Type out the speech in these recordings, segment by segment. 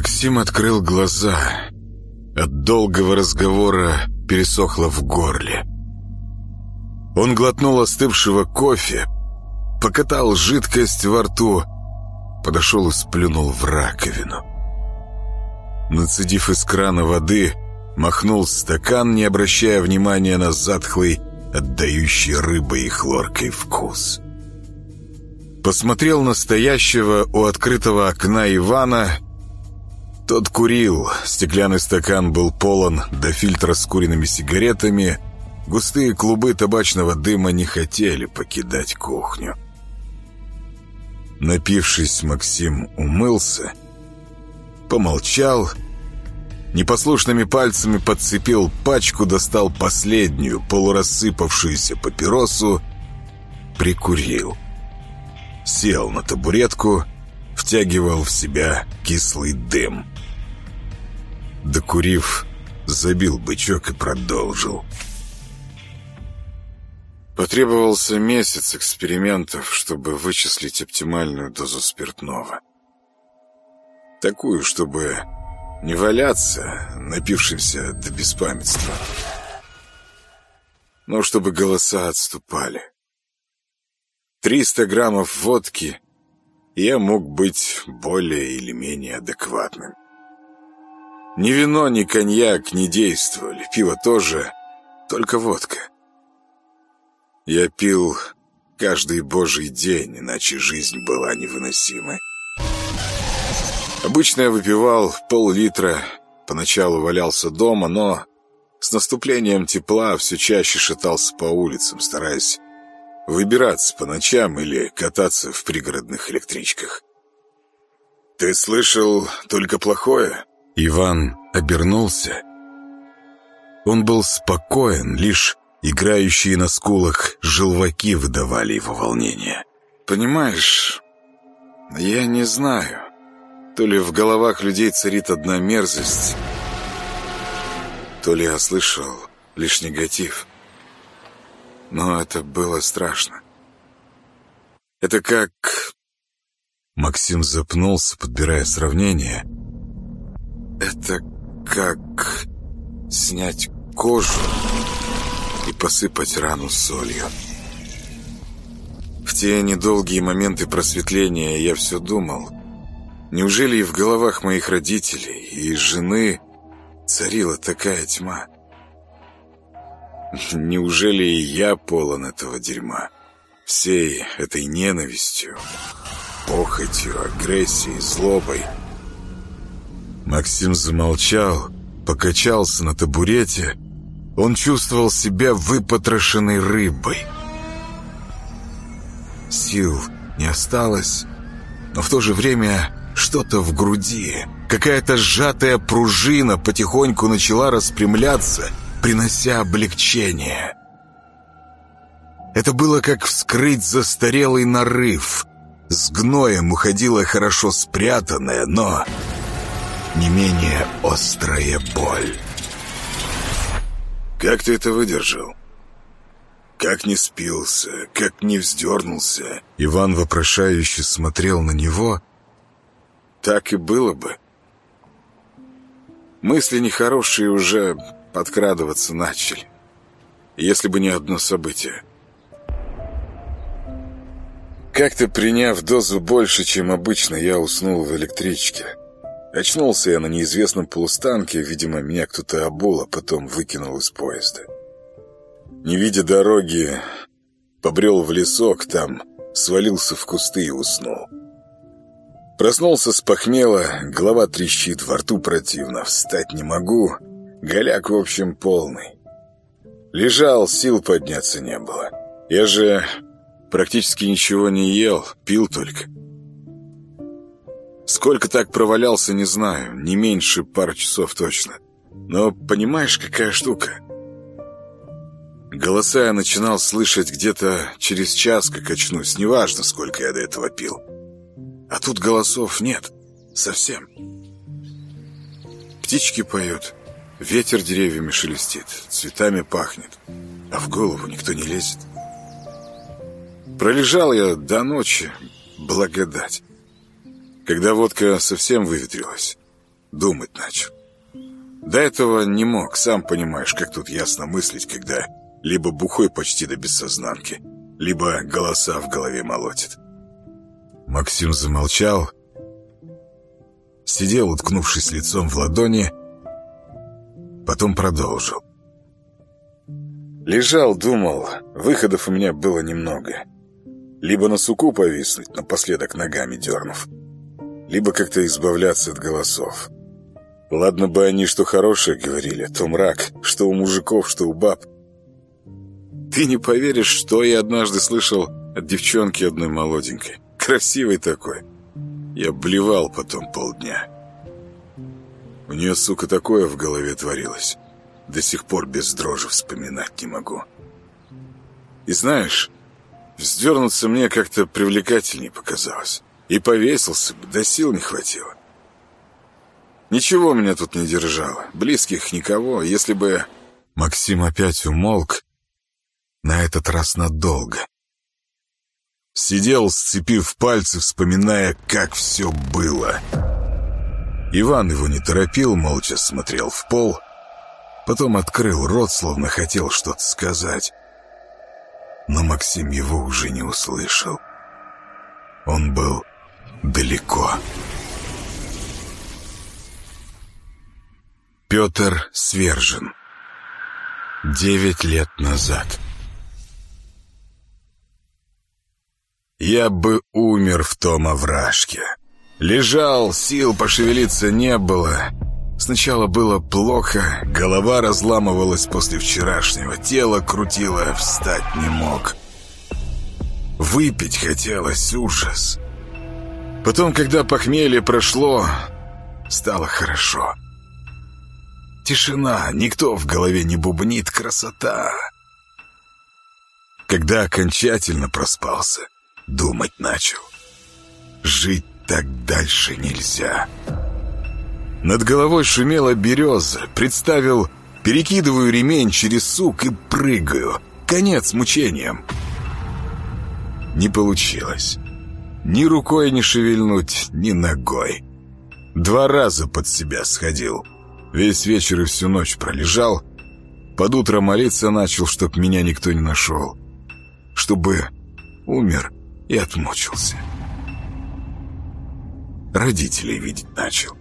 Максим открыл глаза. От долгого разговора пересохло в горле. Он глотнул остывшего кофе, покатал жидкость во рту, подошел и сплюнул в раковину. Нацедив из крана воды, махнул стакан, не обращая внимания на затхлый, отдающий рыбой и хлоркой вкус. Посмотрел на стоящего у открытого окна Ивана. Тот курил, стеклянный стакан был полон до фильтра с куриными сигаретами, густые клубы табачного дыма не хотели покидать кухню. Напившись, Максим умылся, помолчал, непослушными пальцами подцепил пачку, достал последнюю, полурассыпавшуюся папиросу, прикурил. Сел на табуретку, втягивал в себя кислый дым. Докурив, забил бычок и продолжил. Потребовался месяц экспериментов, чтобы вычислить оптимальную дозу спиртного. Такую, чтобы не валяться, напившимся до беспамятства. Но чтобы голоса отступали. Триста граммов водки, я мог быть более или менее адекватным. Ни вино, ни коньяк не действовали, пиво тоже, только водка. Я пил каждый божий день, иначе жизнь была невыносимой. Обычно я выпивал пол-литра, поначалу валялся дома, но с наступлением тепла все чаще шатался по улицам, стараясь выбираться по ночам или кататься в пригородных электричках. «Ты слышал только плохое?» Иван обернулся. Он был спокоен, лишь Играющие на скулах желваки выдавали его волнение. «Понимаешь, я не знаю, то ли в головах людей царит одна мерзость, то ли я слышал лишь негатив. Но это было страшно. Это как...» Максим запнулся, подбирая сравнение. «Это как снять кожу...» и посыпать рану солью. В те недолгие моменты просветления я все думал, неужели и в головах моих родителей и жены царила такая тьма? Неужели и я полон этого дерьма? Всей этой ненавистью, похотью, агрессией, злобой. Максим замолчал, покачался на табурете он чувствовал себя выпотрошенной рыбой. Сил не осталось, но в то же время что-то в груди, какая-то сжатая пружина потихоньку начала распрямляться, принося облегчение. Это было как вскрыть застарелый нарыв. С гноем уходила хорошо спрятанная, но не менее острая боль. Как ты это выдержал? Как не спился, как не вздернулся? Иван вопрошающе смотрел на него. Так и было бы. Мысли нехорошие уже подкрадываться начали. Если бы не одно событие. Как-то приняв дозу больше, чем обычно, я уснул в электричке. Очнулся я на неизвестном полустанке, видимо, меня кто-то обул, а потом выкинул из поезда. Не видя дороги, побрел в лесок, там свалился в кусты и уснул. Проснулся с похмела, голова трещит, во рту противно, встать не могу, голяк, в общем, полный. Лежал, сил подняться не было. Я же практически ничего не ел, пил только. Сколько так провалялся, не знаю. Не меньше пары часов точно. Но понимаешь, какая штука? Голоса я начинал слышать где-то через час, как очнусь. Неважно, сколько я до этого пил. А тут голосов нет. Совсем. Птички поют. Ветер деревьями шелестит. Цветами пахнет. А в голову никто не лезет. Пролежал я до ночи. Благодать когда водка совсем выветрилась. думать начал. До этого не мог, сам понимаешь, как тут ясно мыслить, когда либо бухой почти до бессознанки, либо голоса в голове молотит. Максим замолчал, сидел, уткнувшись лицом в ладони, потом продолжил. Лежал, думал, выходов у меня было немного. Либо на суку повиснуть, напоследок ногами дернув, либо как-то избавляться от голосов. Ладно бы они что хорошее говорили, то мрак, что у мужиков, что у баб. Ты не поверишь, что я однажды слышал от девчонки одной молоденькой. Красивой такой. Я блевал потом полдня. У нее, сука, такое в голове творилось. До сих пор без дрожи вспоминать не могу. И знаешь, вздернуться мне как-то привлекательнее показалось. И повесился бы, до сил не хватило. Ничего меня тут не держало, близких никого. Если бы... Максим опять умолк, на этот раз надолго. Сидел, сцепив пальцы, вспоминая, как все было. Иван его не торопил, молча смотрел в пол, потом открыл рот, словно хотел что-то сказать. Но Максим его уже не услышал. Он был далеко. Петр Свержен. Девять лет назад. Я бы умер в том овражке. Лежал, сил пошевелиться не было. Сначала было плохо, голова разламывалась после вчерашнего, тело крутило, встать не мог. Выпить хотелось, ужас. Потом, когда похмелье прошло, стало хорошо. Тишина, никто в голове не бубнит, красота. Когда окончательно проспался, думать начал. Жить так дальше нельзя. Над головой шумела береза, представил, перекидываю ремень через сук и прыгаю. Конец мучениям. Не получилось. Ни рукой не шевельнуть, ни ногой. Два раза под себя сходил. Весь вечер и всю ночь пролежал. Под утро молиться начал, чтоб меня никто не нашел. Чтобы умер и отмучился. Родителей видеть начал.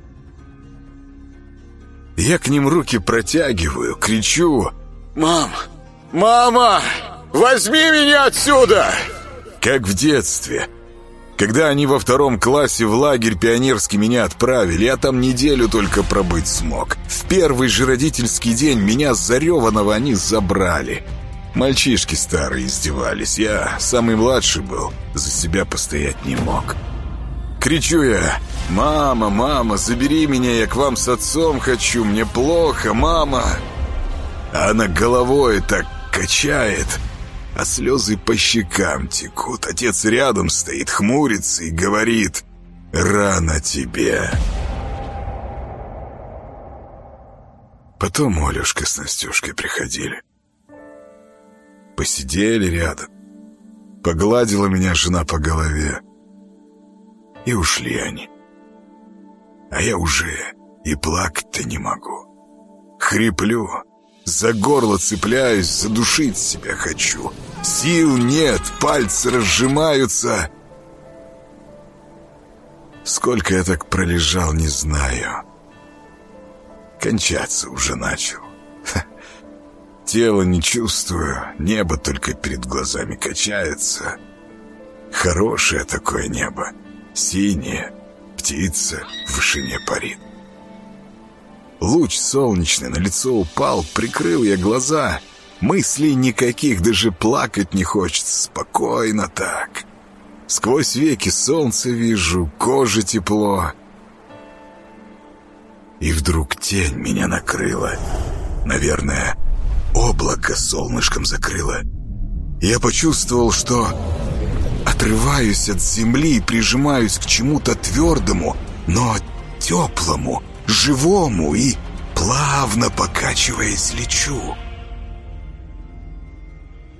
Я к ним руки протягиваю, кричу «Мам! Мама! Возьми меня отсюда!» Как в детстве – когда они во втором классе в лагерь пионерский меня отправили, я там неделю только пробыть смог. В первый же родительский день меня зареванного они забрали. Мальчишки старые издевались, я самый младший был, за себя постоять не мог. Кричу я, «Мама, мама, забери меня, я к вам с отцом хочу, мне плохо, мама!» А она головой так качает – а слезы по щекам текут. Отец рядом стоит, хмурится и говорит «Рано тебе». Потом Олюшка с Настюшкой приходили. Посидели рядом. Погладила меня жена по голове. И ушли они. А я уже и плакать-то не могу. Хриплю, за горло цепляюсь, задушить себя хочу. Сил нет, пальцы разжимаются. Сколько я так пролежал, не знаю. Кончаться уже начал. Тело не чувствую, небо только перед глазами качается. Хорошее такое небо, синее, птица в вышине парит. Луч солнечный на лицо упал, прикрыл я глаза. Мыслей никаких, даже плакать не хочется. Спокойно так. Сквозь веки солнце вижу, кожа тепло. И вдруг тень меня накрыла. Наверное, облако солнышком закрыло. Я почувствовал, что отрываюсь от земли и прижимаюсь к чему-то твердому, но теплому, живому и, плавно покачиваясь, лечу.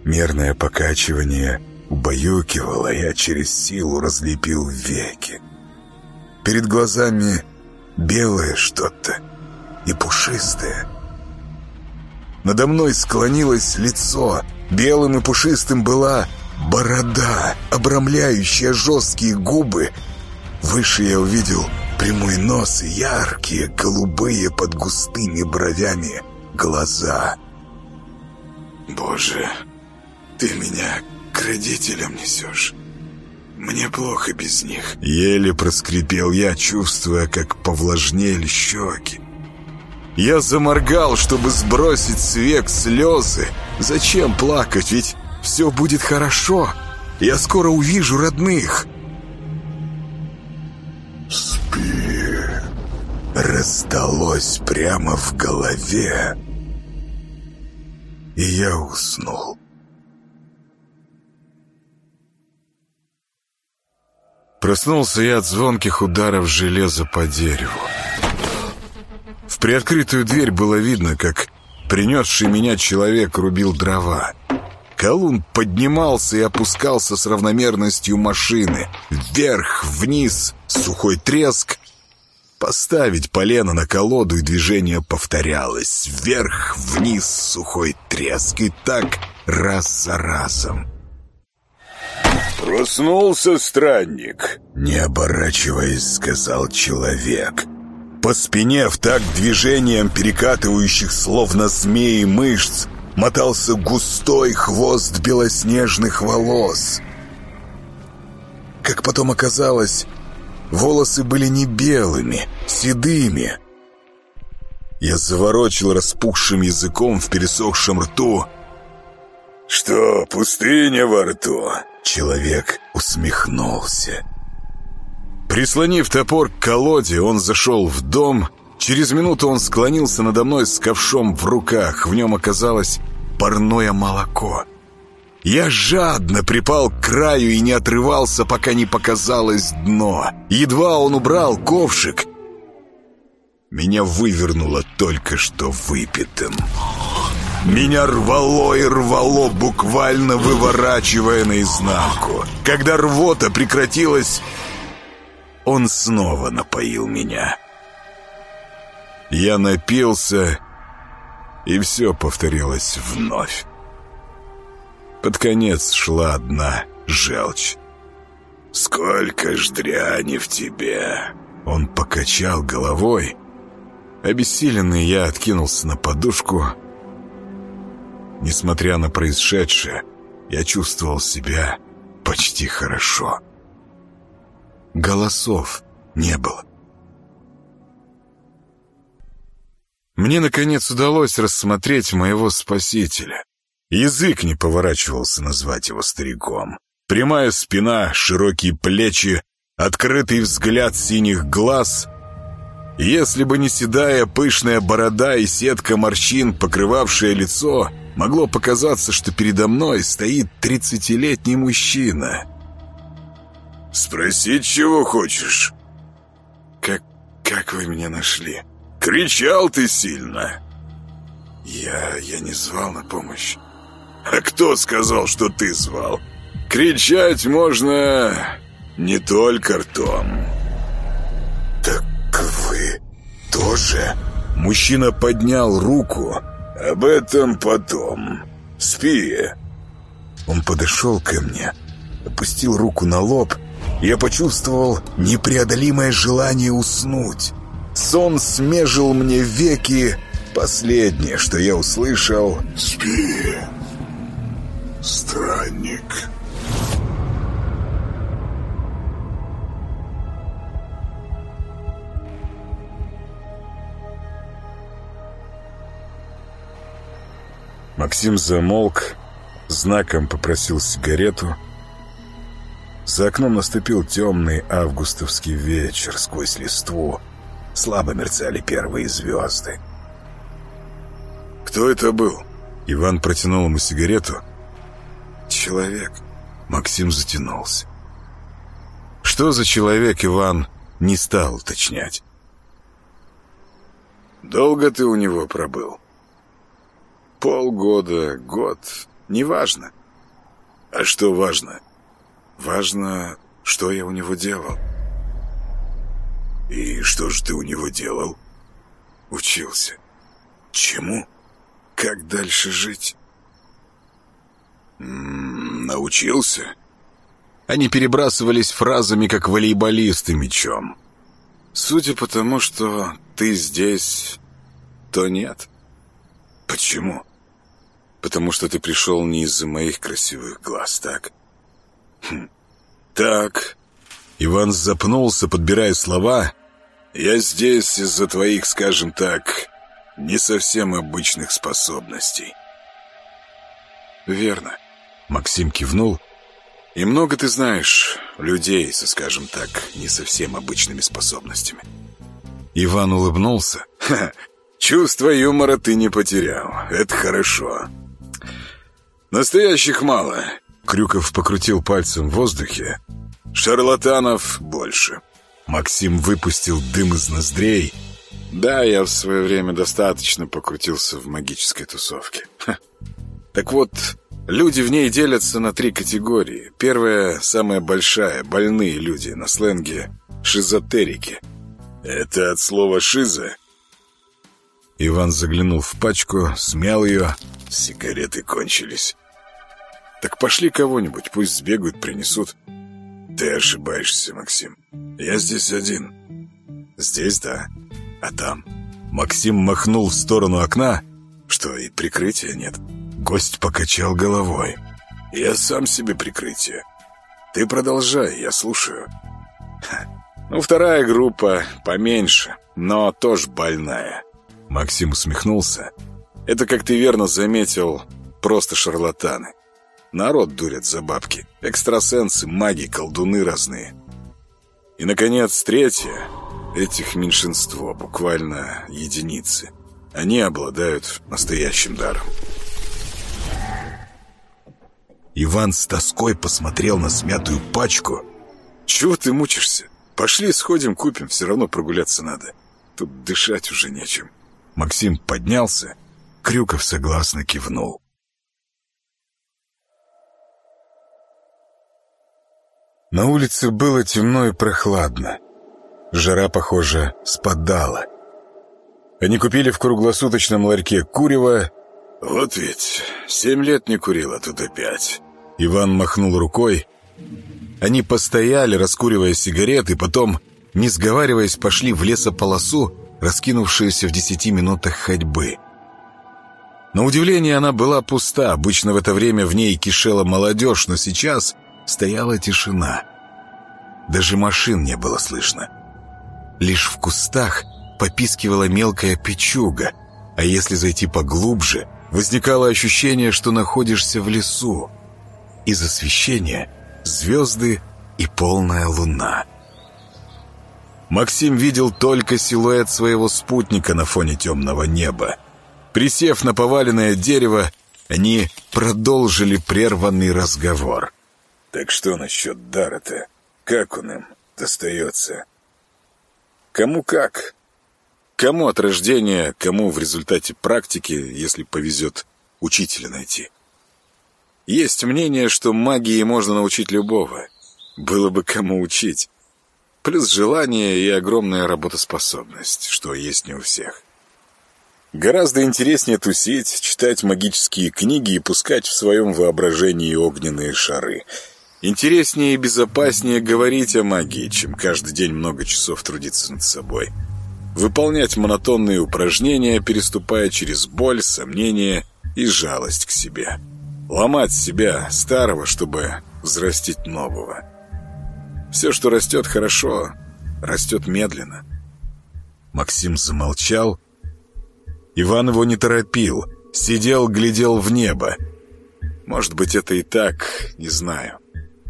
Мерное покачивание убаюкивало, я через силу разлепил веки. Перед глазами белое что-то и пушистое. Надо мной склонилось лицо. Белым и пушистым была борода, обрамляющая жесткие губы. Выше я увидел прямой нос и яркие, голубые под густыми бровями глаза. «Боже, ты меня к родителям несешь. Мне плохо без них». Еле проскрипел я, чувствуя, как повлажнели щеки. Я заморгал, чтобы сбросить с век слезы. Зачем плакать, ведь все будет хорошо. Я скоро увижу родных. «Спи!» Раздалось прямо в голове. И я уснул. Проснулся я от звонких ударов железа по дереву. В приоткрытую дверь было видно, как принесший меня человек рубил дрова. Колун поднимался и опускался с равномерностью машины. Вверх, вниз, сухой треск. Поставить полено на колоду, и движение повторялось. Вверх, вниз, сухой треск. И так раз за разом. «Проснулся странник», — не оборачиваясь, сказал человек — по спине в такт движением перекатывающих словно змеи мышц мотался густой хвост белоснежных волос. Как потом оказалось, волосы были не белыми, седыми. Я заворочил распухшим языком в пересохшем рту. «Что, пустыня во рту?» Человек усмехнулся. Прислонив топор к колоде, он зашел в дом. Через минуту он склонился надо мной с ковшом в руках. В нем оказалось парное молоко. Я жадно припал к краю и не отрывался, пока не показалось дно. Едва он убрал ковшик, меня вывернуло только что выпитым. Меня рвало и рвало, буквально выворачивая наизнанку. Когда рвота прекратилась, он снова напоил меня. Я напился, и все повторилось вновь. Под конец шла одна желчь. «Сколько ж дряни в тебе!» Он покачал головой. Обессиленный я откинулся на подушку. Несмотря на происшедшее, я чувствовал себя почти хорошо голосов не было. Мне, наконец, удалось рассмотреть моего спасителя. Язык не поворачивался назвать его стариком. Прямая спина, широкие плечи, открытый взгляд синих глаз. Если бы не седая пышная борода и сетка морщин, покрывавшая лицо, могло показаться, что передо мной стоит тридцатилетний мужчина — «Спросить, чего хочешь?» «Как... как вы меня нашли?» «Кричал ты сильно!» «Я... я не звал на помощь». «А кто сказал, что ты звал? Кричать можно не только ртом». «Так вы тоже?» Мужчина поднял руку. «Об этом потом. Спи». Он подошел ко мне, опустил руку на лоб я почувствовал непреодолимое желание уснуть. Сон смежил мне веки. Последнее, что я услышал... «Спи, странник». Максим замолк, знаком попросил сигарету — за окном наступил темный августовский вечер сквозь листву. Слабо мерцали первые звезды. «Кто это был?» Иван протянул ему сигарету. «Человек». Максим затянулся. Что за человек, Иван не стал уточнять. «Долго ты у него пробыл?» «Полгода, год, неважно». «А что важно?» Важно, что я у него делал. И что же ты у него делал? Учился. Чему? Как дальше жить? М -м, научился? Они перебрасывались фразами, как волейболисты мечом. Судя по тому, что ты здесь, то нет. Почему? Потому что ты пришел не из-за моих красивых глаз, так? Хм. Так. Иван запнулся, подбирая слова. Я здесь из-за твоих, скажем так, не совсем обычных способностей. Верно. Максим кивнул. И много ты знаешь людей со, скажем так, не совсем обычными способностями. Иван улыбнулся. Ха, чувство юмора ты не потерял. Это хорошо. Настоящих мало. Крюков покрутил пальцем в воздухе. Шарлатанов больше. Максим выпустил дым из ноздрей. Да, я в свое время достаточно покрутился в магической тусовке. Ха. Так вот, люди в ней делятся на три категории. Первая, самая большая, больные люди, на сленге шизотерики. Это от слова «шиза»? Иван заглянул в пачку, смял ее. Сигареты кончились. Так пошли кого-нибудь, пусть сбегают, принесут. Ты ошибаешься, Максим. Я здесь один. Здесь, да. А там? Максим махнул в сторону окна. Что, и прикрытия нет? Гость покачал головой. Я сам себе прикрытие. Ты продолжай, я слушаю. Ну, вторая группа поменьше, но тоже больная. Максим усмехнулся. Это, как ты верно заметил, просто шарлатаны. Народ дурят за бабки. Экстрасенсы, маги, колдуны разные. И, наконец, третье. Этих меньшинство, буквально единицы. Они обладают настоящим даром. Иван с тоской посмотрел на смятую пачку. «Чего ты мучишься? Пошли сходим, купим, все равно прогуляться надо. Тут дышать уже нечем». Максим поднялся. Крюков согласно кивнул. На улице было темно и прохладно. Жара, похоже, спадала. Они купили в круглосуточном ларьке курева. Вот ведь, семь лет не курил, а тут опять. Иван махнул рукой. Они постояли, раскуривая сигареты, потом, не сговариваясь, пошли в лесополосу, раскинувшуюся в десяти минутах ходьбы. На удивление она была пуста, обычно в это время в ней кишела молодежь, но сейчас стояла тишина. Даже машин не было слышно. Лишь в кустах попискивала мелкая печуга, а если зайти поглубже, возникало ощущение, что находишься в лесу. Из освещения звезды и полная луна. Максим видел только силуэт своего спутника на фоне темного неба. Присев на поваленное дерево, они продолжили прерванный разговор. «Так что насчет дара-то? Как он им достается?» «Кому как. Кому от рождения, кому в результате практики, если повезет, учителя найти. Есть мнение, что магии можно научить любого. Было бы кому учить. Плюс желание и огромная работоспособность, что есть не у всех. Гораздо интереснее тусить, читать магические книги и пускать в своем воображении огненные шары — Интереснее и безопаснее говорить о магии, чем каждый день много часов трудиться над собой. Выполнять монотонные упражнения, переступая через боль, сомнения и жалость к себе. Ломать себя, старого, чтобы взрастить нового. Все, что растет хорошо, растет медленно. Максим замолчал. Иван его не торопил. Сидел, глядел в небо. Может быть, это и так, не знаю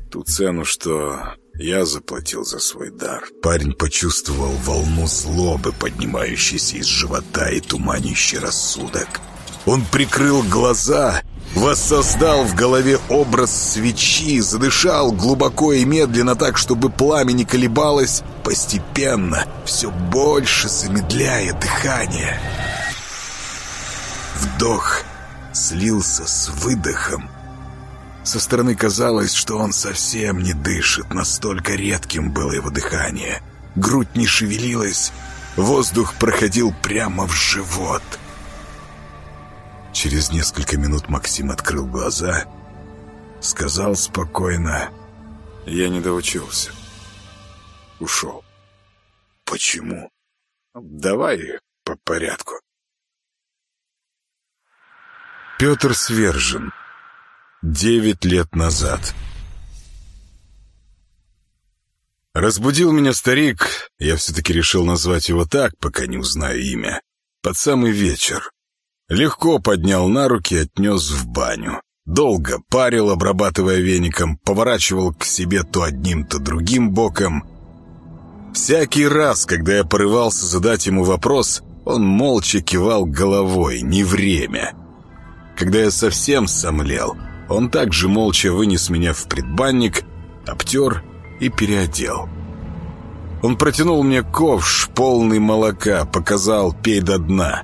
ту цену, что я заплатил за свой дар. Парень почувствовал волну злобы, поднимающейся из живота и туманящий рассудок. Он прикрыл глаза, воссоздал в голове образ свечи, задышал глубоко и медленно так, чтобы пламя не колебалось, постепенно, все больше замедляя дыхание. Вдох слился с выдохом, со стороны казалось, что он совсем не дышит, настолько редким было его дыхание. грудь не шевелилась, воздух проходил прямо в живот. Через несколько минут Максим открыл глаза, сказал спокойно «Я не доучился». Ушел. «Почему?» «Давай по порядку». Петр Свержен. Девять лет назад. Разбудил меня старик, я все-таки решил назвать его так, пока не узнаю имя, под самый вечер. Легко поднял на руки, отнес в баню. Долго парил, обрабатывая веником, поворачивал к себе то одним, то другим боком. Всякий раз, когда я порывался задать ему вопрос, он молча кивал головой, не время. Когда я совсем сомлел, он также молча вынес меня в предбанник, обтер и переодел. Он протянул мне ковш, полный молока, показал «пей до дна».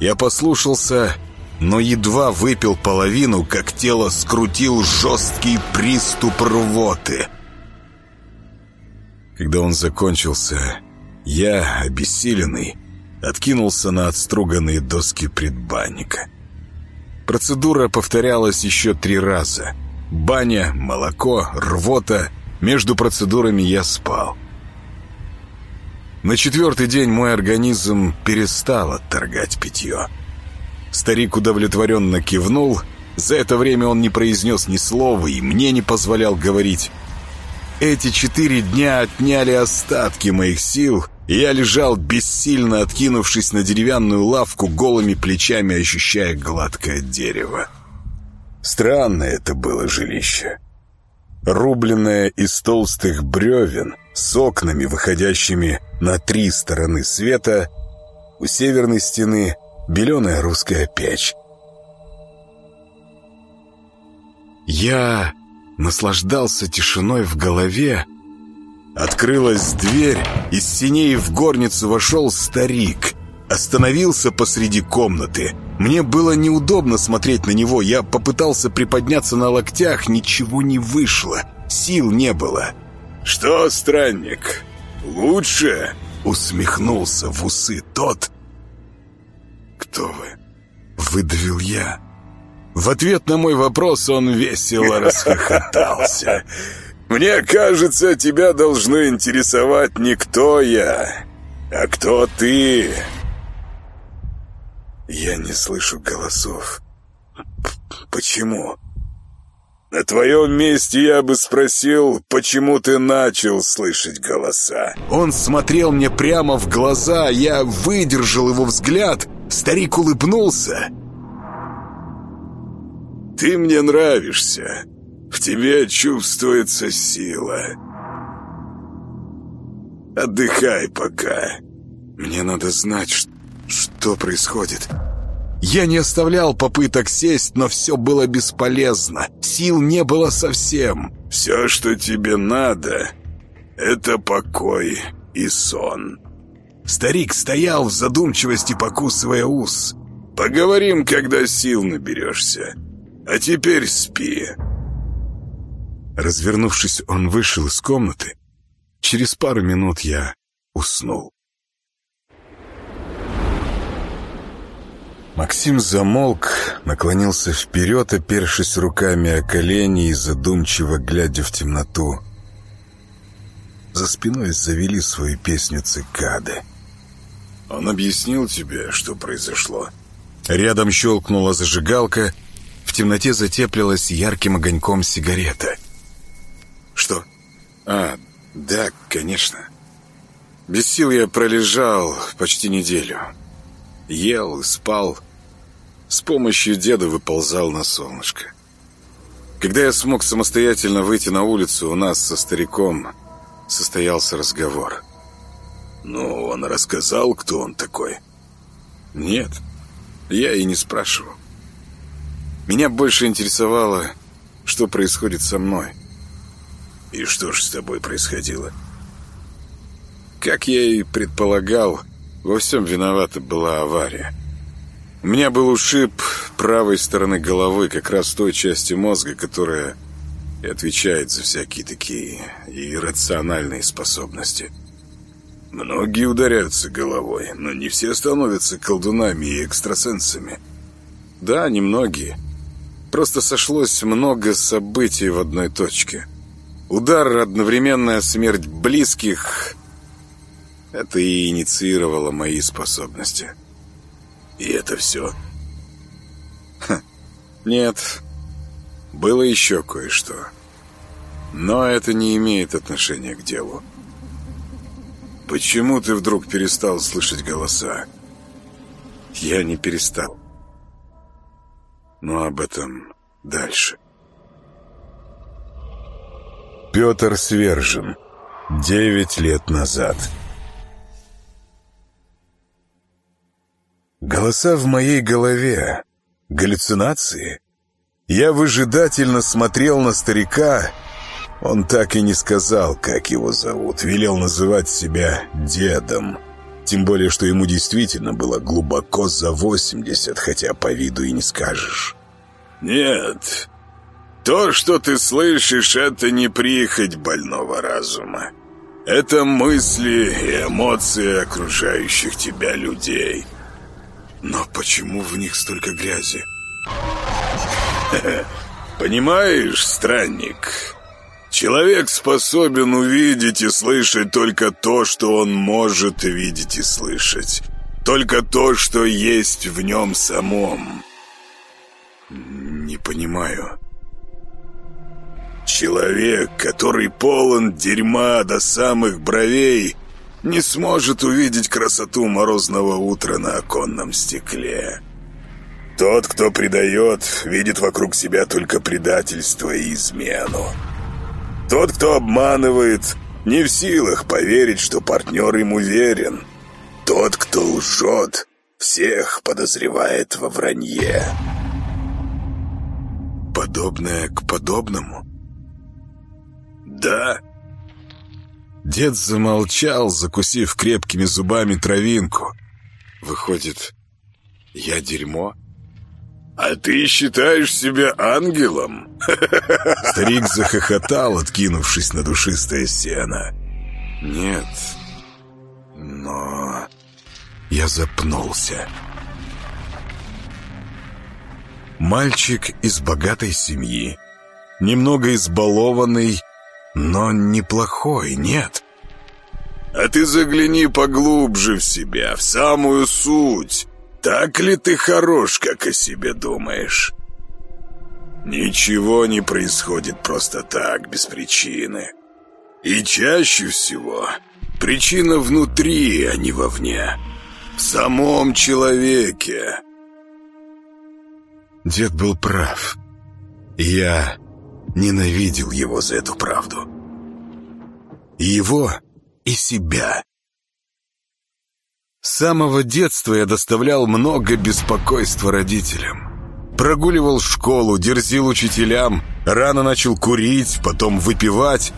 Я послушался, но едва выпил половину, как тело скрутил жесткий приступ рвоты. Когда он закончился, я, обессиленный, откинулся на отструганные доски предбанника. Процедура повторялась еще три раза. Баня, молоко, рвота. Между процедурами я спал. На четвертый день мой организм перестал отторгать питье. Старик удовлетворенно кивнул. За это время он не произнес ни слова и мне не позволял говорить. Эти четыре дня отняли остатки моих сил, я лежал бессильно, откинувшись на деревянную лавку, голыми плечами ощущая гладкое дерево. Странное это было жилище. Рубленное из толстых бревен, с окнами, выходящими на три стороны света, у северной стены беленая русская печь. Я наслаждался тишиной в голове. Открылась дверь, из синей в горницу вошел старик. Остановился посреди комнаты. Мне было неудобно смотреть на него. Я попытался приподняться на локтях, ничего не вышло. Сил не было. «Что, странник, лучше?» Усмехнулся в усы тот. «Кто вы?» Выдавил я. В ответ на мой вопрос он весело расхохотался. «Мне кажется, тебя должно интересовать не кто я, а кто ты». Я не слышу голосов. Почему? На твоем месте я бы спросил, почему ты начал слышать голоса. Он смотрел мне прямо в глаза, я выдержал его взгляд. Старик улыбнулся. Ты мне нравишься. В тебе чувствуется сила. Отдыхай пока. Мне надо знать, что происходит. Я не оставлял попыток сесть, но все было бесполезно. Сил не было совсем. Все, что тебе надо, это покой и сон. Старик стоял в задумчивости, покусывая ус. Поговорим, когда сил наберешься. А теперь спи». Развернувшись, он вышел из комнаты. Через пару минут я уснул. Максим замолк, наклонился вперед, опершись руками о колени и задумчиво глядя в темноту. За спиной завели свою песню цикады. «Он объяснил тебе, что произошло?» Рядом щелкнула зажигалка, в темноте затеплилась ярким огоньком сигарета. «Что?» «А, да, конечно. Без сил я пролежал почти неделю. Ел спал. С помощью деда выползал на солнышко. Когда я смог самостоятельно выйти на улицу, у нас со стариком состоялся разговор. «Ну, он рассказал, кто он такой?» «Нет, я и не спрашивал. Меня больше интересовало, что происходит со мной. И что же с тобой происходило? Как я и предполагал, во всем виновата была авария. У меня был ушиб правой стороны головы, как раз той части мозга, которая и отвечает за всякие такие иррациональные способности. Многие ударяются головой, но не все становятся колдунами и экстрасенсами. Да, немногие. Просто сошлось много событий в одной точке. Удар, одновременная смерть близких... Это и инициировало мои способности. И это все? Ха, нет, было еще кое-что. Но это не имеет отношения к делу. Почему ты вдруг перестал слышать голоса? Я не перестал. Но об этом дальше. Петр Свержен. Девять лет назад. Голоса в моей голове. Галлюцинации? Я выжидательно смотрел на старика он так и не сказал, как его зовут. Велел называть себя дедом. Тем более, что ему действительно было глубоко за 80, хотя по виду и не скажешь. «Нет, то, что ты слышишь, это не прихоть больного разума. Это мысли и эмоции окружающих тебя людей. Но почему в них столько грязи?» «Понимаешь, странник, Человек способен увидеть и слышать только то, что он может видеть и слышать. Только то, что есть в нем самом. Не понимаю. Человек, который полон дерьма до самых бровей, не сможет увидеть красоту морозного утра на оконном стекле. Тот, кто предает, видит вокруг себя только предательство и измену. Тот, кто обманывает, не в силах поверить, что партнер ему верен. Тот, кто лжет, всех подозревает во вранье. Подобное к подобному? Да. Дед замолчал, закусив крепкими зубами травинку. Выходит, я дерьмо? «А ты считаешь себя ангелом?» Старик захохотал, откинувшись на душистое сено. «Нет, но...» Я запнулся. Мальчик из богатой семьи, немного избалованный, но неплохой, нет. «А ты загляни поглубже в себя, в самую суть». Так ли ты хорош, как о себе думаешь? Ничего не происходит просто так, без причины. И чаще всего причина внутри, а не вовне. В самом человеке. Дед был прав. Я ненавидел его за эту правду. Его, и себя. С самого детства я доставлял много беспокойства родителям. Прогуливал школу, дерзил учителям, рано начал курить, потом выпивать.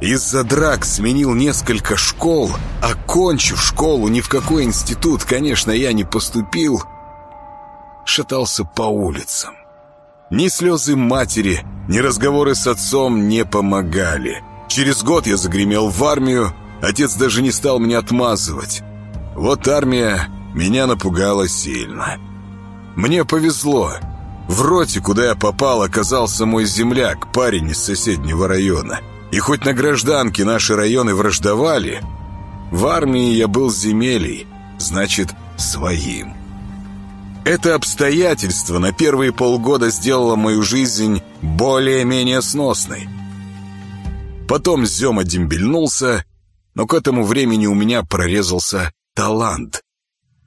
Из-за драк сменил несколько школ, окончив школу, ни в какой институт, конечно, я не поступил. Шатался по улицам. Ни слезы матери, ни разговоры с отцом не помогали. Через год я загремел в армию, отец даже не стал меня отмазывать. Вот армия меня напугала сильно. Мне повезло. В роте, куда я попал, оказался мой земляк, парень из соседнего района. И хоть на гражданке наши районы враждовали, в армии я был земелей, значит, своим. Это обстоятельство на первые полгода сделало мою жизнь более-менее сносной. Потом Зема дембельнулся, но к этому времени у меня прорезался талант.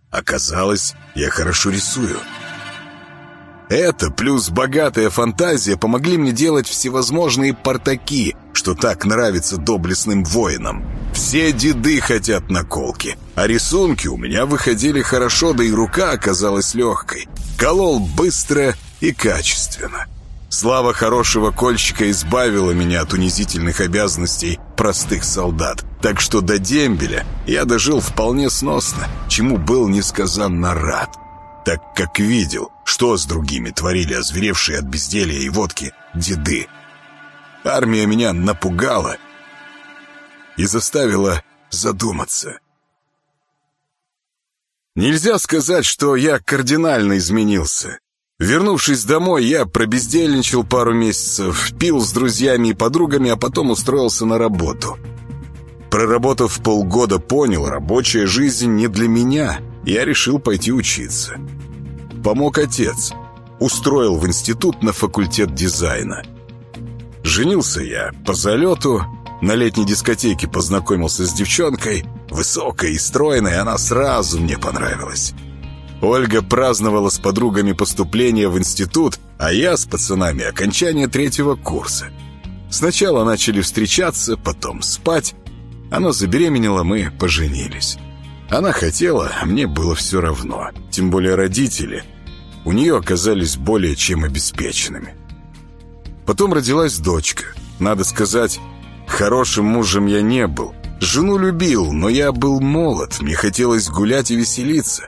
Оказалось, я хорошо рисую. Это плюс богатая фантазия помогли мне делать всевозможные портаки, что так нравится доблестным воинам. Все деды хотят наколки, а рисунки у меня выходили хорошо, да и рука оказалась легкой. Колол быстро и качественно. Слава хорошего кольщика избавила меня от унизительных обязанностей простых солдат. Так что до дембеля я дожил вполне сносно, чему был несказанно рад. Так как видел, что с другими творили озверевшие от безделия и водки деды. Армия меня напугала и заставила задуматься – Нельзя сказать, что я кардинально изменился. Вернувшись домой, я пробездельничал пару месяцев, пил с друзьями и подругами, а потом устроился на работу. Проработав полгода, понял, рабочая жизнь не для меня. Я решил пойти учиться. Помог отец. Устроил в институт на факультет дизайна. Женился я по залету, на летней дискотеке познакомился с девчонкой, высокой и стройной, она сразу мне понравилась. Ольга праздновала с подругами поступление в институт, а я с пацанами окончание третьего курса. Сначала начали встречаться, потом спать. Она забеременела, мы поженились. Она хотела, а мне было все равно. Тем более родители у нее оказались более чем обеспеченными. Потом родилась дочка. Надо сказать, Хорошим мужем я не был. Жену любил, но я был молод, мне хотелось гулять и веселиться.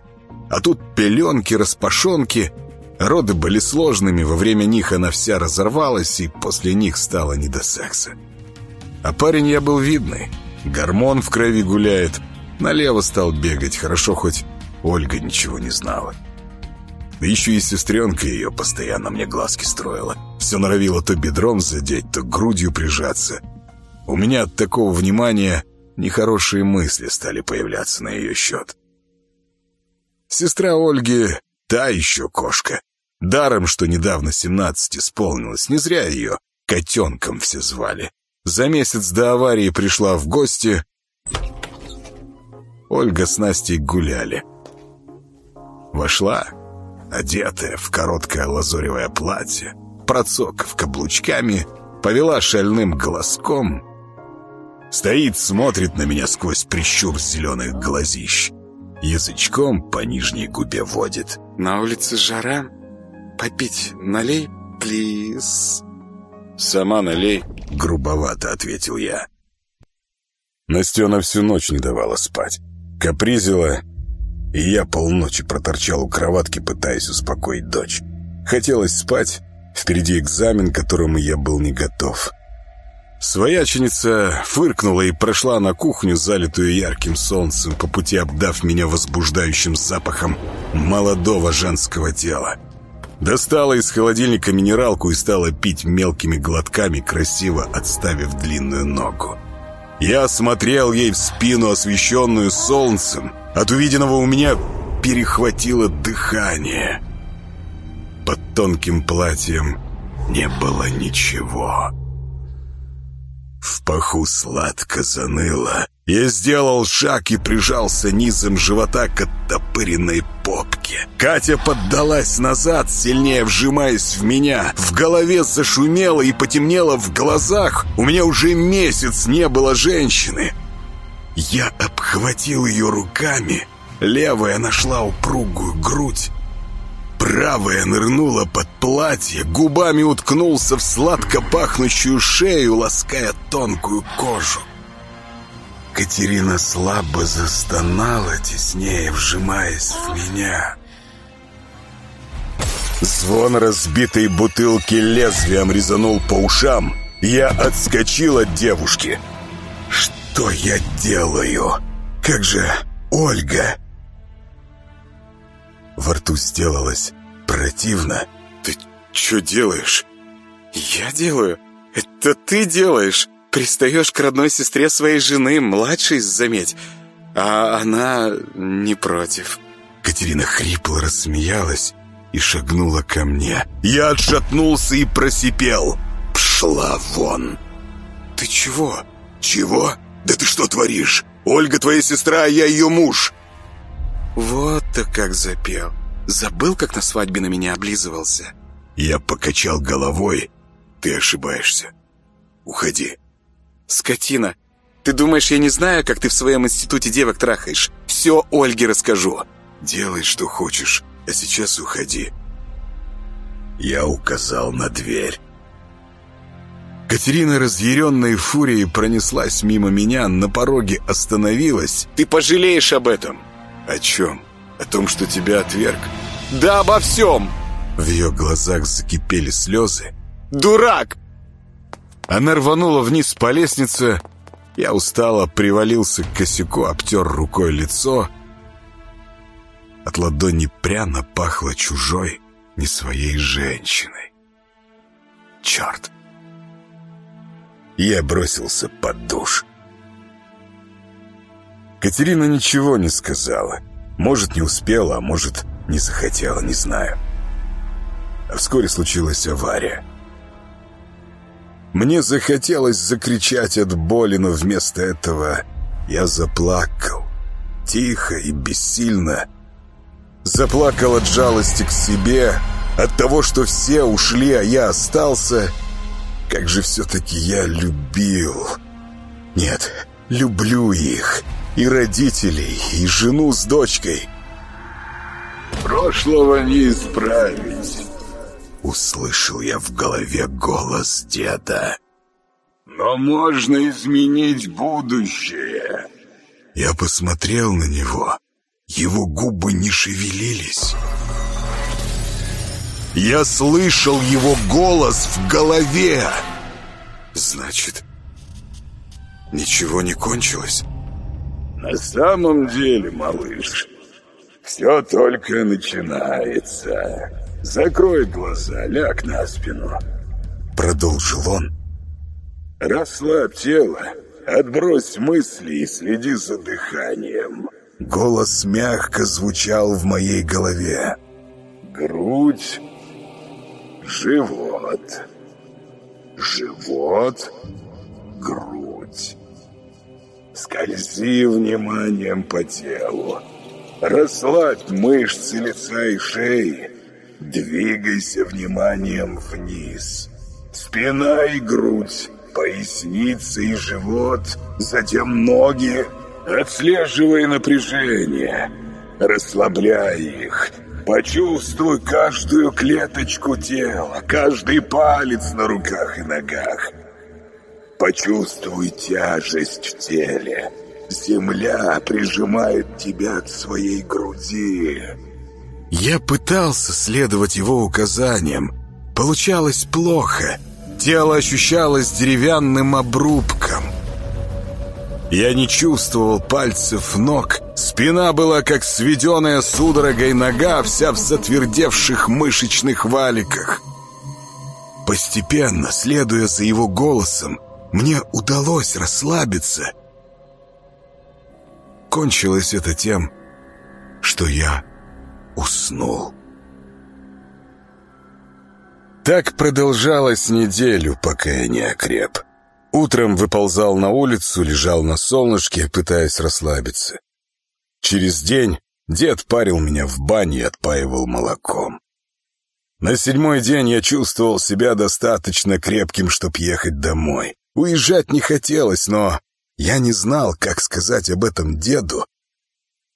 А тут пеленки, распашонки. Роды были сложными, во время них она вся разорвалась, и после них стало не до секса. А парень я был видный. Гормон в крови гуляет. Налево стал бегать, хорошо хоть Ольга ничего не знала. Еще и сестренка ее постоянно мне глазки строила. Все норовила то бедром задеть, то грудью прижаться — у меня от такого внимания нехорошие мысли стали появляться на ее счет. Сестра Ольги — та еще кошка. Даром, что недавно семнадцать исполнилось, не зря ее котенком все звали. За месяц до аварии пришла в гости. Ольга с Настей гуляли. Вошла, одетая в короткое лазоревое платье, процокав каблучками, повела шальным голоском — Стоит, смотрит на меня сквозь прищур зеленых глазищ. Язычком по нижней губе водит. «На улице жара. Попить налей, плиз». «Сама налей», — грубовато ответил я. Настена всю ночь не давала спать. Капризила, и я полночи проторчал у кроватки, пытаясь успокоить дочь. Хотелось спать, впереди экзамен, к которому я был не готов. Свояченица фыркнула и прошла на кухню, залитую ярким солнцем, по пути обдав меня возбуждающим запахом молодого женского тела. Достала из холодильника минералку и стала пить мелкими глотками, красиво отставив длинную ногу. Я смотрел ей в спину, освещенную солнцем. От увиденного у меня перехватило дыхание. Под тонким платьем не было ничего. Паху сладко заныло. Я сделал шаг и прижался низом живота к оттопыренной попке. Катя поддалась назад, сильнее вжимаясь в меня. В голове зашумело и потемнело в глазах. У меня уже месяц не было женщины. Я обхватил ее руками. Левая нашла упругую грудь. Правая нырнула под платье, губами уткнулся в сладко пахнущую шею, лаская тонкую кожу. Катерина слабо застонала, теснее вжимаясь в меня. Звон разбитой бутылки лезвием резанул по ушам. Я отскочил от девушки. «Что я делаю? Как же Ольга?» Во рту сделалось противно. «Ты что делаешь?» «Я делаю? Это ты делаешь? Пристаешь к родной сестре своей жены, младшей, заметь, а она не против». Катерина хрипло рассмеялась и шагнула ко мне. Я отшатнулся и просипел. «Пшла вон!» «Ты чего?» «Чего? Да ты что творишь? Ольга твоя сестра, а я ее муж!» Вот-то как запел. Забыл, как на свадьбе на меня облизывался? Я покачал головой. Ты ошибаешься. Уходи. Скотина, ты думаешь, я не знаю, как ты в своем институте девок трахаешь? Все Ольге расскажу. Делай, что хочешь, а сейчас уходи. Я указал на дверь. Катерина, разъяренной фурией, пронеслась мимо меня, на пороге остановилась. «Ты пожалеешь об этом!» «О чем? О том, что тебя отверг?» «Да обо всем!» В ее глазах закипели слезы. «Дурак!» Она рванула вниз по лестнице. Я устало привалился к косяку, обтер рукой лицо. От ладони пряно пахло чужой, не своей женщиной. Черт! Я бросился под душ. Катерина ничего не сказала. Может, не успела, а может, не захотела, не знаю. А вскоре случилась авария. Мне захотелось закричать от боли, но вместо этого я заплакал. Тихо и бессильно. Заплакал от жалости к себе, от того, что все ушли, а я остался. Как же все-таки я любил. Нет, люблю их. И родителей, и жену с дочкой. Прошлого не исправить. Услышал я в голове голос деда. Но можно изменить будущее. Я посмотрел на него. Его губы не шевелились. Я слышал его голос в голове. Значит, ничего не кончилось? На самом деле, малыш, все только начинается. Закрой глаза, ляг на спину. Продолжил он. Расслабь тело, отбрось мысли и следи за дыханием. Голос мягко звучал в моей голове. Грудь, живот, живот, грудь. Скользи вниманием по телу. Расслабь мышцы лица и шеи. Двигайся вниманием вниз. Спина и грудь, поясница и живот, затем ноги. Отслеживай напряжение. Расслабляй их. Почувствуй каждую клеточку тела, каждый палец на руках и ногах. Почувствуй тяжесть в теле. Земля прижимает тебя к своей груди. Я пытался следовать его указаниям. Получалось плохо. Тело ощущалось деревянным обрубком. Я не чувствовал пальцев ног. Спина была как сведенная судорогой нога, вся в затвердевших мышечных валиках. Постепенно, следуя за его голосом, мне удалось расслабиться. Кончилось это тем, что я уснул. Так продолжалось неделю, пока я не окреп. Утром выползал на улицу, лежал на солнышке, пытаясь расслабиться. Через день дед парил меня в бане и отпаивал молоком. На седьмой день я чувствовал себя достаточно крепким, чтобы ехать домой. Уезжать не хотелось, но я не знал, как сказать об этом деду,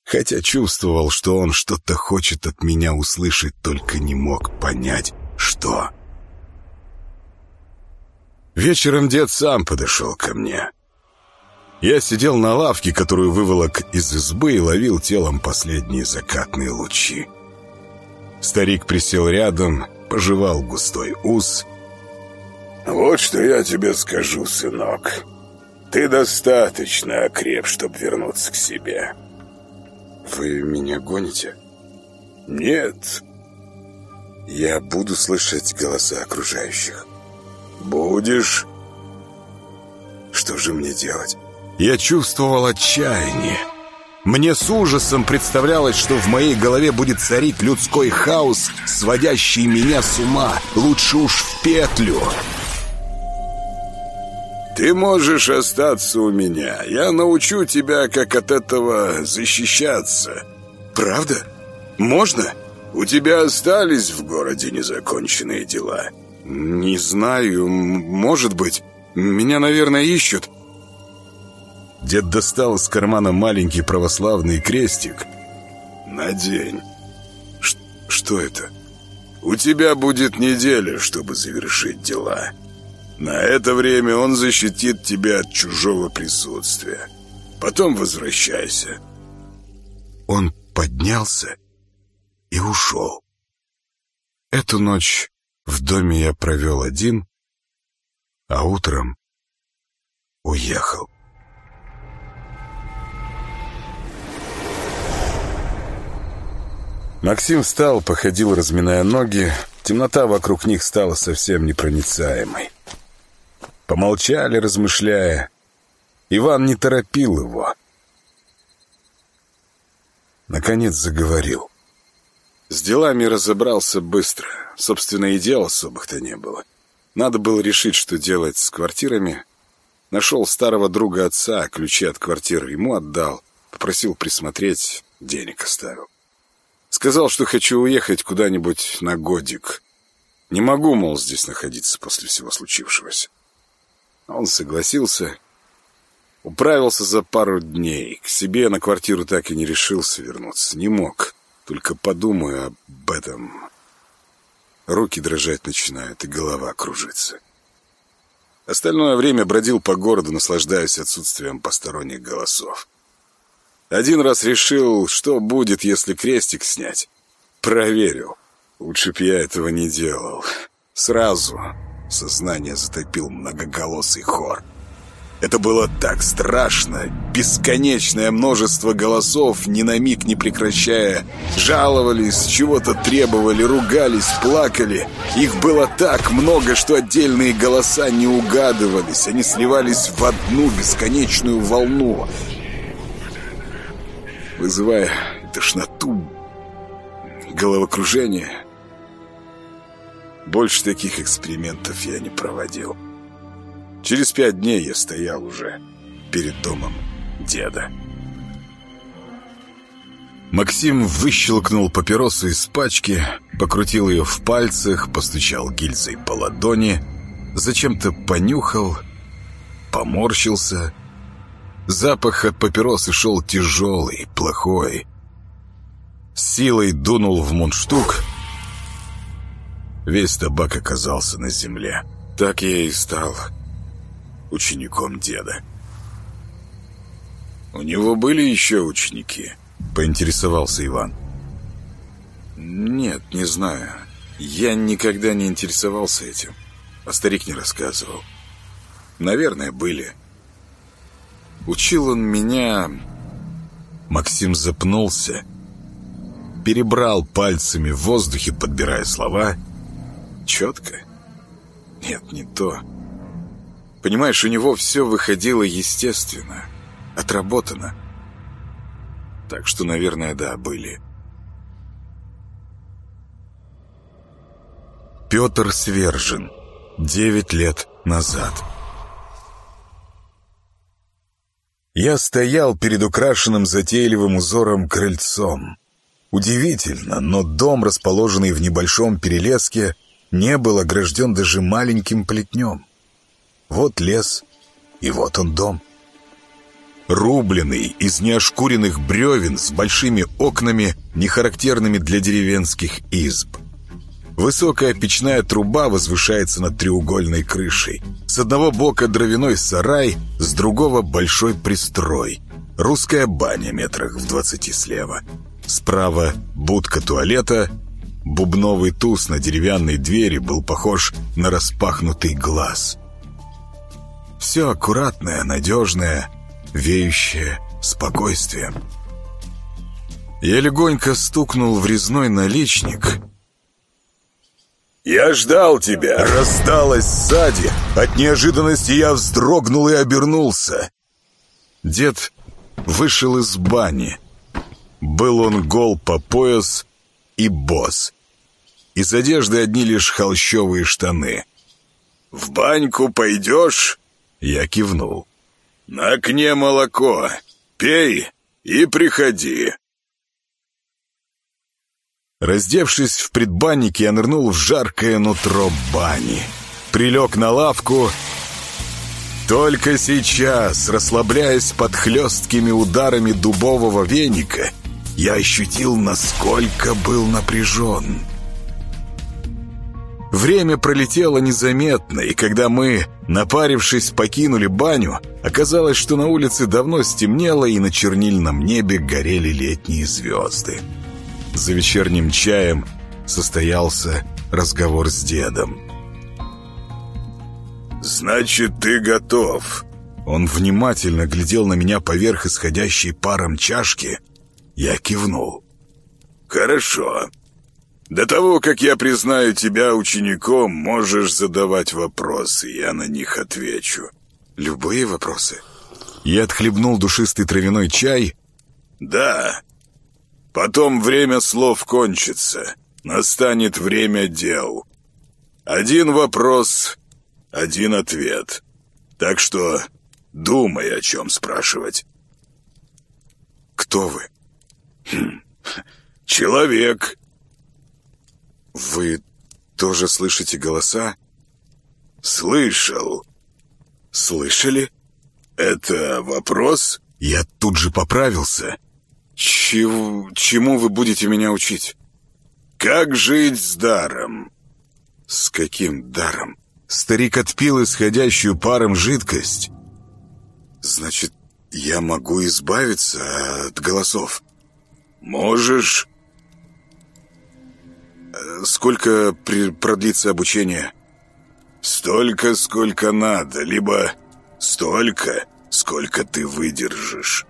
хотя чувствовал, что он что-то хочет от меня услышать, только не мог понять, что. Вечером дед сам подошел ко мне. Я сидел на лавке, которую выволок из избы и ловил телом последние закатные лучи. Старик присел рядом, пожевал густой ус. «Вот что я тебе скажу, сынок. Ты достаточно окреп, чтобы вернуться к себе». «Вы меня гоните?» «Нет». «Я буду слышать голоса окружающих». «Будешь?» «Что же мне делать?» Я чувствовал отчаяние. Мне с ужасом представлялось, что в моей голове будет царить людской хаос, сводящий меня с ума. Лучше уж в петлю. «Ты можешь остаться у меня. Я научу тебя, как от этого защищаться». «Правда? Можно?» «У тебя остались в городе незаконченные дела?» «Не знаю. Может быть. Меня, наверное, ищут». Дед достал из кармана маленький православный крестик. «Надень». Ш «Что это?» «У тебя будет неделя, чтобы завершить дела. На это время он защитит тебя от чужого присутствия. Потом возвращайся». Он поднялся и ушел. Эту ночь в доме я провел один, а утром уехал. Максим встал, походил, разминая ноги. Темнота вокруг них стала совсем непроницаемой. Помолчали, размышляя. Иван не торопил его. Наконец заговорил. С делами разобрался быстро. Собственно, и дел особых-то не было. Надо было решить, что делать с квартирами. Нашел старого друга отца, ключи от квартиры ему отдал. Попросил присмотреть, денег оставил. Сказал, что хочу уехать куда-нибудь на годик. Не могу, мол, здесь находиться после всего случившегося. Он согласился, управился за пару дней. К себе на квартиру так и не решился вернуться. Не мог. Только подумаю об этом. Руки дрожать начинают, и голова кружится. Остальное время бродил по городу, наслаждаясь отсутствием посторонних голосов. Один раз решил, что будет, если крестик снять. Проверил. Лучше б я этого не делал. Сразу сознание затопил многоголосый хор. Это было так страшно. Бесконечное множество голосов, ни на миг не прекращая, жаловались, чего-то требовали, ругались, плакали. Их было так много, что отдельные голоса не угадывались. Они сливались в одну бесконечную волну, вызывая тошноту, головокружение. Больше таких экспериментов я не проводил. Через пять дней я стоял уже перед домом деда. Максим выщелкнул папиросу из пачки, покрутил ее в пальцах, постучал гильзой по ладони, зачем-то понюхал, поморщился. Запах от папиросы шел тяжелый, плохой. С силой дунул в мундштук. Весь табак оказался на земле. Так я и стал учеником деда. «У него были еще ученики?» — поинтересовался Иван. «Нет, не знаю. Я никогда не интересовался этим, а старик не рассказывал. Наверное, были. Учил он меня...» Максим запнулся, перебрал пальцами в воздухе, подбирая слова. «Четко? Нет, не то». Понимаешь, у него все выходило естественно, отработано. Так что, наверное, да, были. Петр Свержин. Девять лет назад. Я стоял перед украшенным затейливым узором крыльцом. Удивительно, но дом, расположенный в небольшом перелеске, не был огражден даже маленьким плетнем. Вот лес, и вот он дом. Рубленый из неошкуренных бревен с большими окнами, не характерными для деревенских изб. Высокая печная труба возвышается над треугольной крышей. С одного бока дровяной сарай, с другого большой пристрой. Русская баня метрах в двадцати слева. Справа будка туалета. Бубновый туз на деревянной двери был похож на распахнутый глаз. Все аккуратное, надежное, веющее спокойствием. Я легонько стукнул в резной наличник. «Я ждал тебя!» Раздалось сзади. От неожиданности я вздрогнул и обернулся. Дед вышел из бани. Был он гол по пояс и босс. Из одежды одни лишь холщовые штаны. «В баньку пойдешь?» Я кивнул. «На окне молоко. Пей и приходи». Раздевшись в предбаннике, я нырнул в жаркое нутро бани. Прилег на лавку. Только сейчас, расслабляясь под хлесткими ударами дубового веника, я ощутил, насколько был напряжен. Время пролетело незаметно, и когда мы, напарившись, покинули баню, оказалось, что на улице давно стемнело, и на чернильном небе горели летние звезды. За вечерним чаем состоялся разговор с дедом. «Значит, ты готов?» Он внимательно глядел на меня поверх исходящей паром чашки. Я кивнул. Хорошо. До того, как я признаю тебя учеником, можешь задавать вопросы, я на них отвечу. Любые вопросы? Я отхлебнул душистый травяной чай. Да. Потом время слов кончится. Настанет время дел. Один вопрос, один ответ. Так что думай, о чем спрашивать. Кто вы? Хм. Человек. Вы тоже слышите голоса? Слышал. Слышали? Это вопрос? Я тут же поправился. Чего, чему вы будете меня учить? Как жить с даром? С каким даром? Старик отпил исходящую паром жидкость. Значит, я могу избавиться от голосов? Можешь. Сколько продлится обучение? Столько, сколько надо, либо столько, сколько ты выдержишь.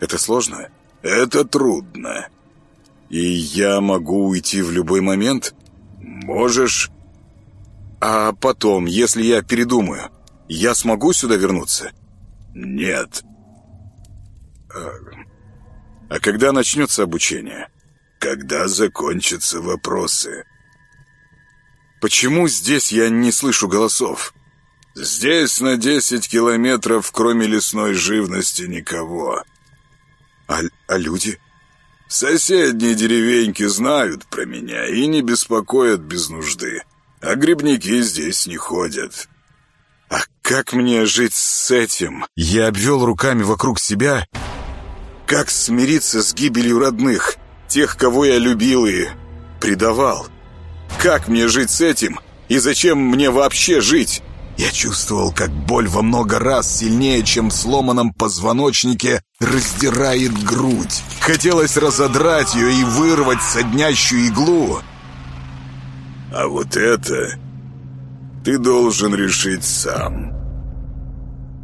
Это сложно? Это трудно. И я могу уйти в любой момент? Можешь. А потом, если я передумаю, я смогу сюда вернуться? Нет. А, когда начнется обучение? Когда закончатся вопросы. Почему здесь я не слышу голосов? Здесь на десять километров, кроме лесной живности, никого. А, а люди? Соседние деревеньки знают про меня и не беспокоят без нужды. А грибники здесь не ходят. А как мне жить с этим? Я обвел руками вокруг себя. Как смириться с гибелью родных, тех, кого я любил и предавал? Как мне жить с этим? И зачем мне вообще жить? Я чувствовал, как боль во много раз сильнее, чем в сломанном позвоночнике, раздирает грудь. Хотелось разодрать ее и вырвать соднящую иглу. А вот это ты должен решить сам.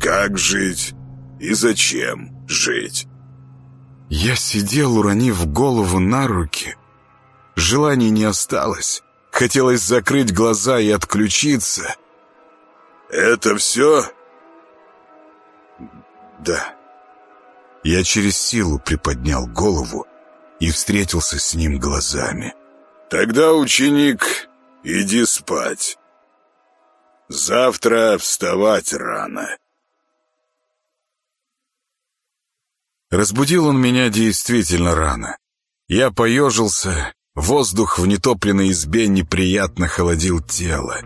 Как жить и зачем жить? Я сидел, уронив голову на руки. Желаний не осталось. Хотелось закрыть глаза и отключиться. «Это все?» «Да». Я через силу приподнял голову и встретился с ним глазами. «Тогда, ученик, иди спать. Завтра вставать рано». Разбудил он меня действительно рано. Я поежился, воздух в нетопленной избе неприятно холодил тело.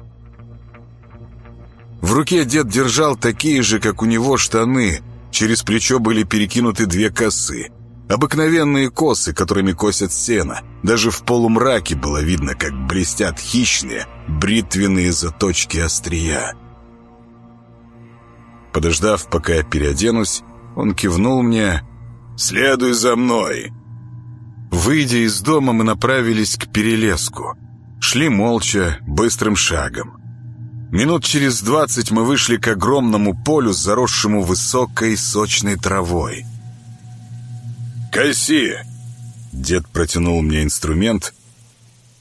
В руке дед держал такие же, как у него, штаны. Через плечо были перекинуты две косы. Обыкновенные косы, которыми косят сено. Даже в полумраке было видно, как блестят хищные, бритвенные заточки острия. Подождав, пока я переоденусь, он кивнул мне «Следуй за мной!» Выйдя из дома, мы направились к перелеску. Шли молча, быстрым шагом. Минут через двадцать мы вышли к огромному полю, заросшему высокой сочной травой. «Коси!» Дед протянул мне инструмент.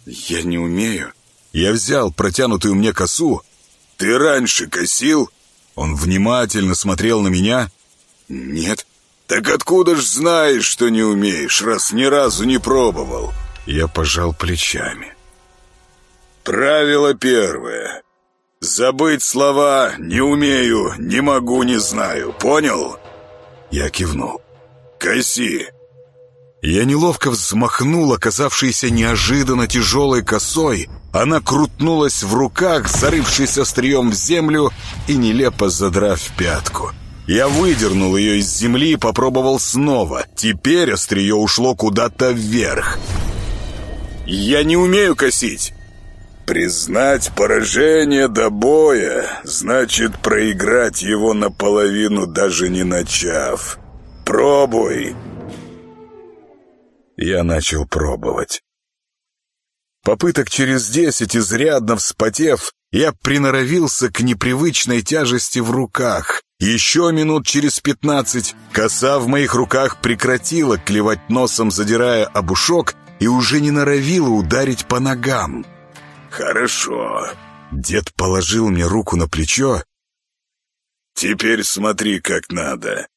«Я не умею». Я взял протянутую мне косу. «Ты раньше косил?» Он внимательно смотрел на меня. «Нет». «Так откуда ж знаешь, что не умеешь, раз ни разу не пробовал?» Я пожал плечами. «Правило первое. Забыть слова «не умею», «не могу», «не знаю». Понял?» Я кивнул. «Коси». Я неловко взмахнул, оказавшейся неожиданно тяжелой косой. Она крутнулась в руках, зарывшись острием в землю и нелепо задрав пятку. Я выдернул ее из земли и попробовал снова. Теперь острие ушло куда-то вверх. «Я не умею косить!» Признать поражение до боя значит проиграть его наполовину, даже не начав. Пробуй. Я начал пробовать. Попыток через десять, изрядно вспотев, я приноровился к непривычной тяжести в руках. Еще минут через пятнадцать коса в моих руках прекратила клевать носом, задирая обушок, и уже не норовила ударить по ногам. «Хорошо». Дед положил мне руку на плечо. «Теперь смотри, как надо».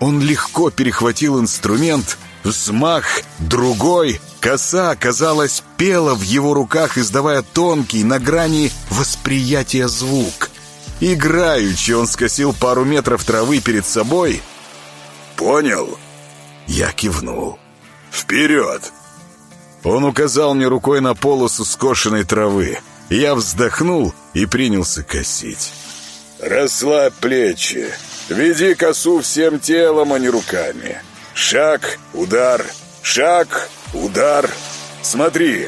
Он легко перехватил инструмент, взмах, другой. Коса, казалось, пела в его руках, издавая тонкий, на грани восприятия звук. Играючи он скосил пару метров травы перед собой. «Понял?» Я кивнул. «Вперед!» Он указал мне рукой на полосу скошенной травы. Я вздохнул и принялся косить. «Расслабь плечи. Веди косу всем телом, а не руками. Шаг, удар, шаг, удар. Смотри!»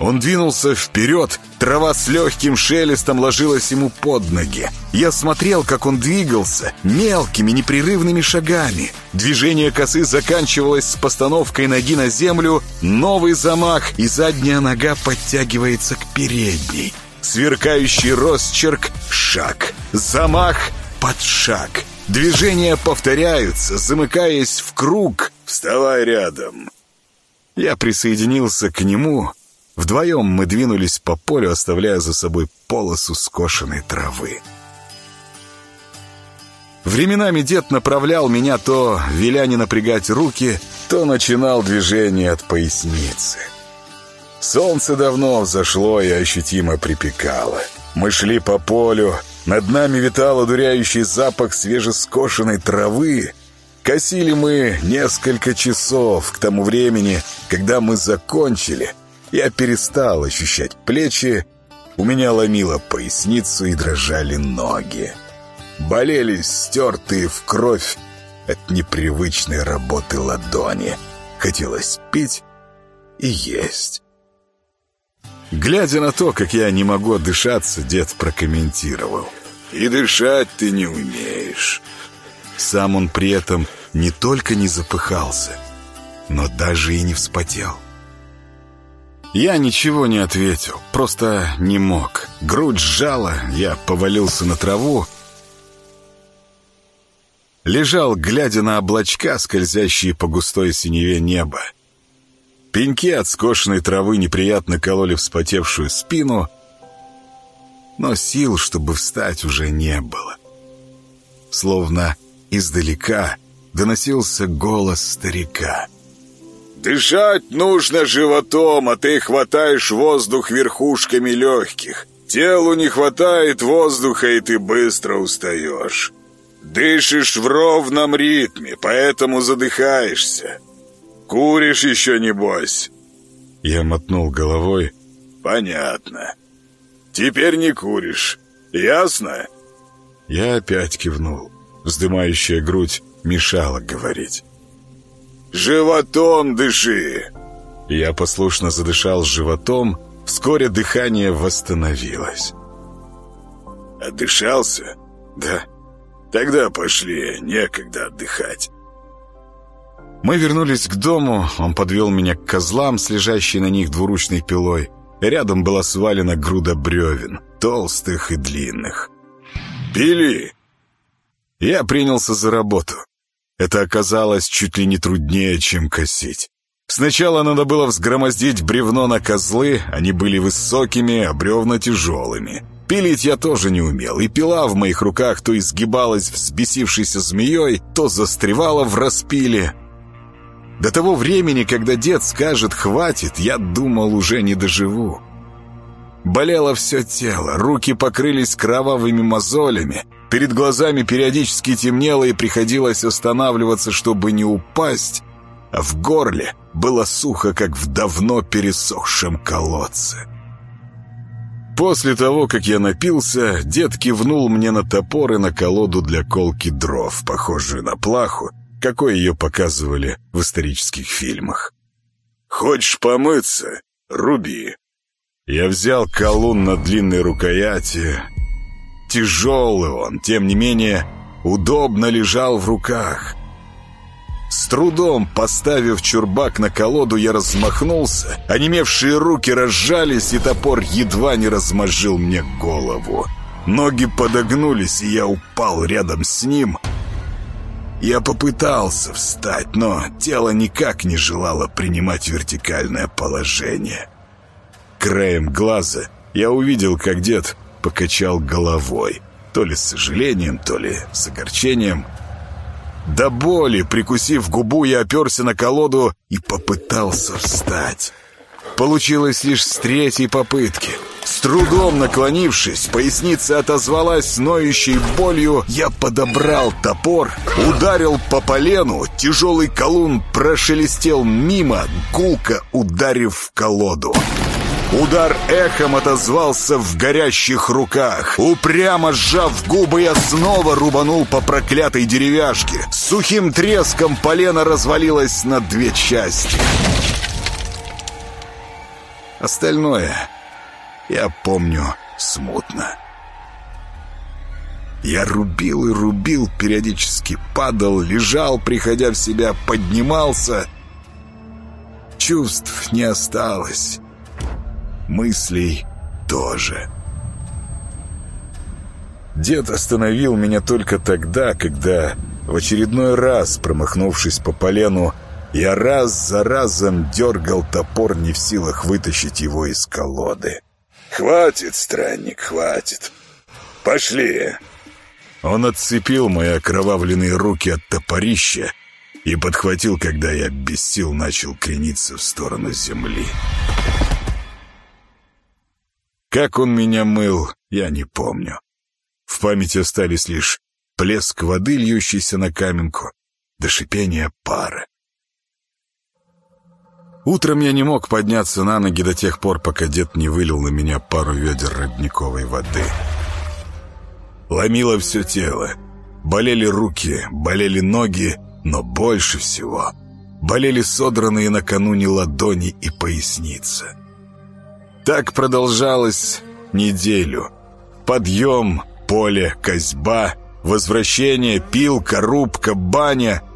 Он двинулся вперед, трава с легким шелестом ложилась ему под ноги. Я смотрел, как он двигался, мелкими, непрерывными шагами. Движение косы заканчивалось с постановкой ноги на землю, новый замах, и задняя нога подтягивается к передней. Сверкающий росчерк, шаг, замах, под шаг. Движения повторяются, замыкаясь в круг. «Вставай рядом!» Я присоединился к нему. Вдвоем мы двинулись по полю, оставляя за собой полосу скошенной травы. Временами дед направлял меня то, веля не напрягать руки, то начинал движение от поясницы. Солнце давно взошло и ощутимо припекало. Мы шли по полю, над нами витал одуряющий запах свежескошенной травы. Косили мы несколько часов к тому времени, когда мы закончили. Я перестал ощущать плечи, у меня ломило поясницу и дрожали ноги. Болели стертые в кровь от непривычной работы ладони. Хотелось пить и есть. Глядя на то, как я не могу отдышаться, дед прокомментировал. «И дышать ты не умеешь». Сам он при этом не только не запыхался, но даже и не вспотел. Я ничего не ответил, просто не мог. Грудь сжала, я повалился на траву. Лежал, глядя на облачка, скользящие по густой синеве неба. Пеньки от скошенной травы неприятно кололи вспотевшую спину, но сил, чтобы встать, уже не было. Словно издалека доносился голос старика. «Дышать нужно животом, а ты хватаешь воздух верхушками легких. Телу не хватает воздуха, и ты быстро устаешь. Дышишь в ровном ритме, поэтому задыхаешься. Куришь еще, небось?» Я мотнул головой. «Понятно. Теперь не куришь. Ясно?» Я опять кивнул. Вздымающая грудь мешала говорить. «Животом дыши!» Я послушно задышал животом. Вскоре дыхание восстановилось. «Отдышался?» «Да». «Тогда пошли, некогда отдыхать». Мы вернулись к дому, он подвел меня к козлам с лежащей на них двуручной пилой. Рядом была свалена груда бревен, толстых и длинных. «Пили!» Я принялся за работу. Это оказалось чуть ли не труднее, чем косить. Сначала надо было взгромоздить бревно на козлы, они были высокими, а бревна тяжелыми. Пилить я тоже не умел, и пила в моих руках то изгибалась взбесившейся змеей, то застревала в распиле. До того времени, когда дед скажет «хватит», я думал, уже не доживу. Болело все тело, руки покрылись кровавыми мозолями, перед глазами периодически темнело и приходилось останавливаться, чтобы не упасть, а в горле было сухо, как в давно пересохшем колодце. После того, как я напился, дед кивнул мне на топор и на колоду для колки дров, похожую на плаху, какой ее показывали в исторических фильмах. «Хочешь помыться? Руби!» Я взял колун на длинной рукояти. Тяжелый он, тем не менее, удобно лежал в руках. С трудом поставив чурбак на колоду, я размахнулся. Онемевшие руки разжались, и топор едва не размозжил мне голову. Ноги подогнулись, и я упал рядом с ним — Я попытался встать, но тело никак не желало принимать вертикальное положение. Краем глаза я увидел, как дед покачал головой, то ли с сожалением, то ли с огорчением. До боли, прикусив губу, я оперся на колоду и попытался встать. Получилось лишь с третьей попытки. С трудом наклонившись, поясница отозвалась ноющей болью. Я подобрал топор, ударил по полену. Тяжелый колун прошелестел мимо, гулко ударив в колоду. Удар эхом отозвался в горящих руках. Упрямо сжав губы, я снова рубанул по проклятой деревяшке. С сухим треском полено развалилось на две части. Остальное я помню смутно. Я рубил и рубил, периодически падал, лежал, приходя в себя, поднимался. Чувств не осталось. Мыслей тоже. Дед остановил меня только тогда, когда, в очередной раз, промахнувшись по полену, я раз за разом дергал топор, не в силах вытащить его из колоды. «Хватит, странник, хватит. Пошли!» Он отцепил мои окровавленные руки от топорища и подхватил, когда я без сил начал крениться в сторону земли. Как он меня мыл, я не помню. В памяти остались лишь плеск воды, льющийся на каменку, до шипения пара. Утром я не мог подняться на ноги до тех пор, пока дед не вылил на меня пару ведер родниковой воды. Ломило все тело. Болели руки, болели ноги, но больше всего болели содранные накануне ладони и поясница. Так продолжалось неделю. Подъем, поле, козьба, возвращение, пилка, рубка, баня —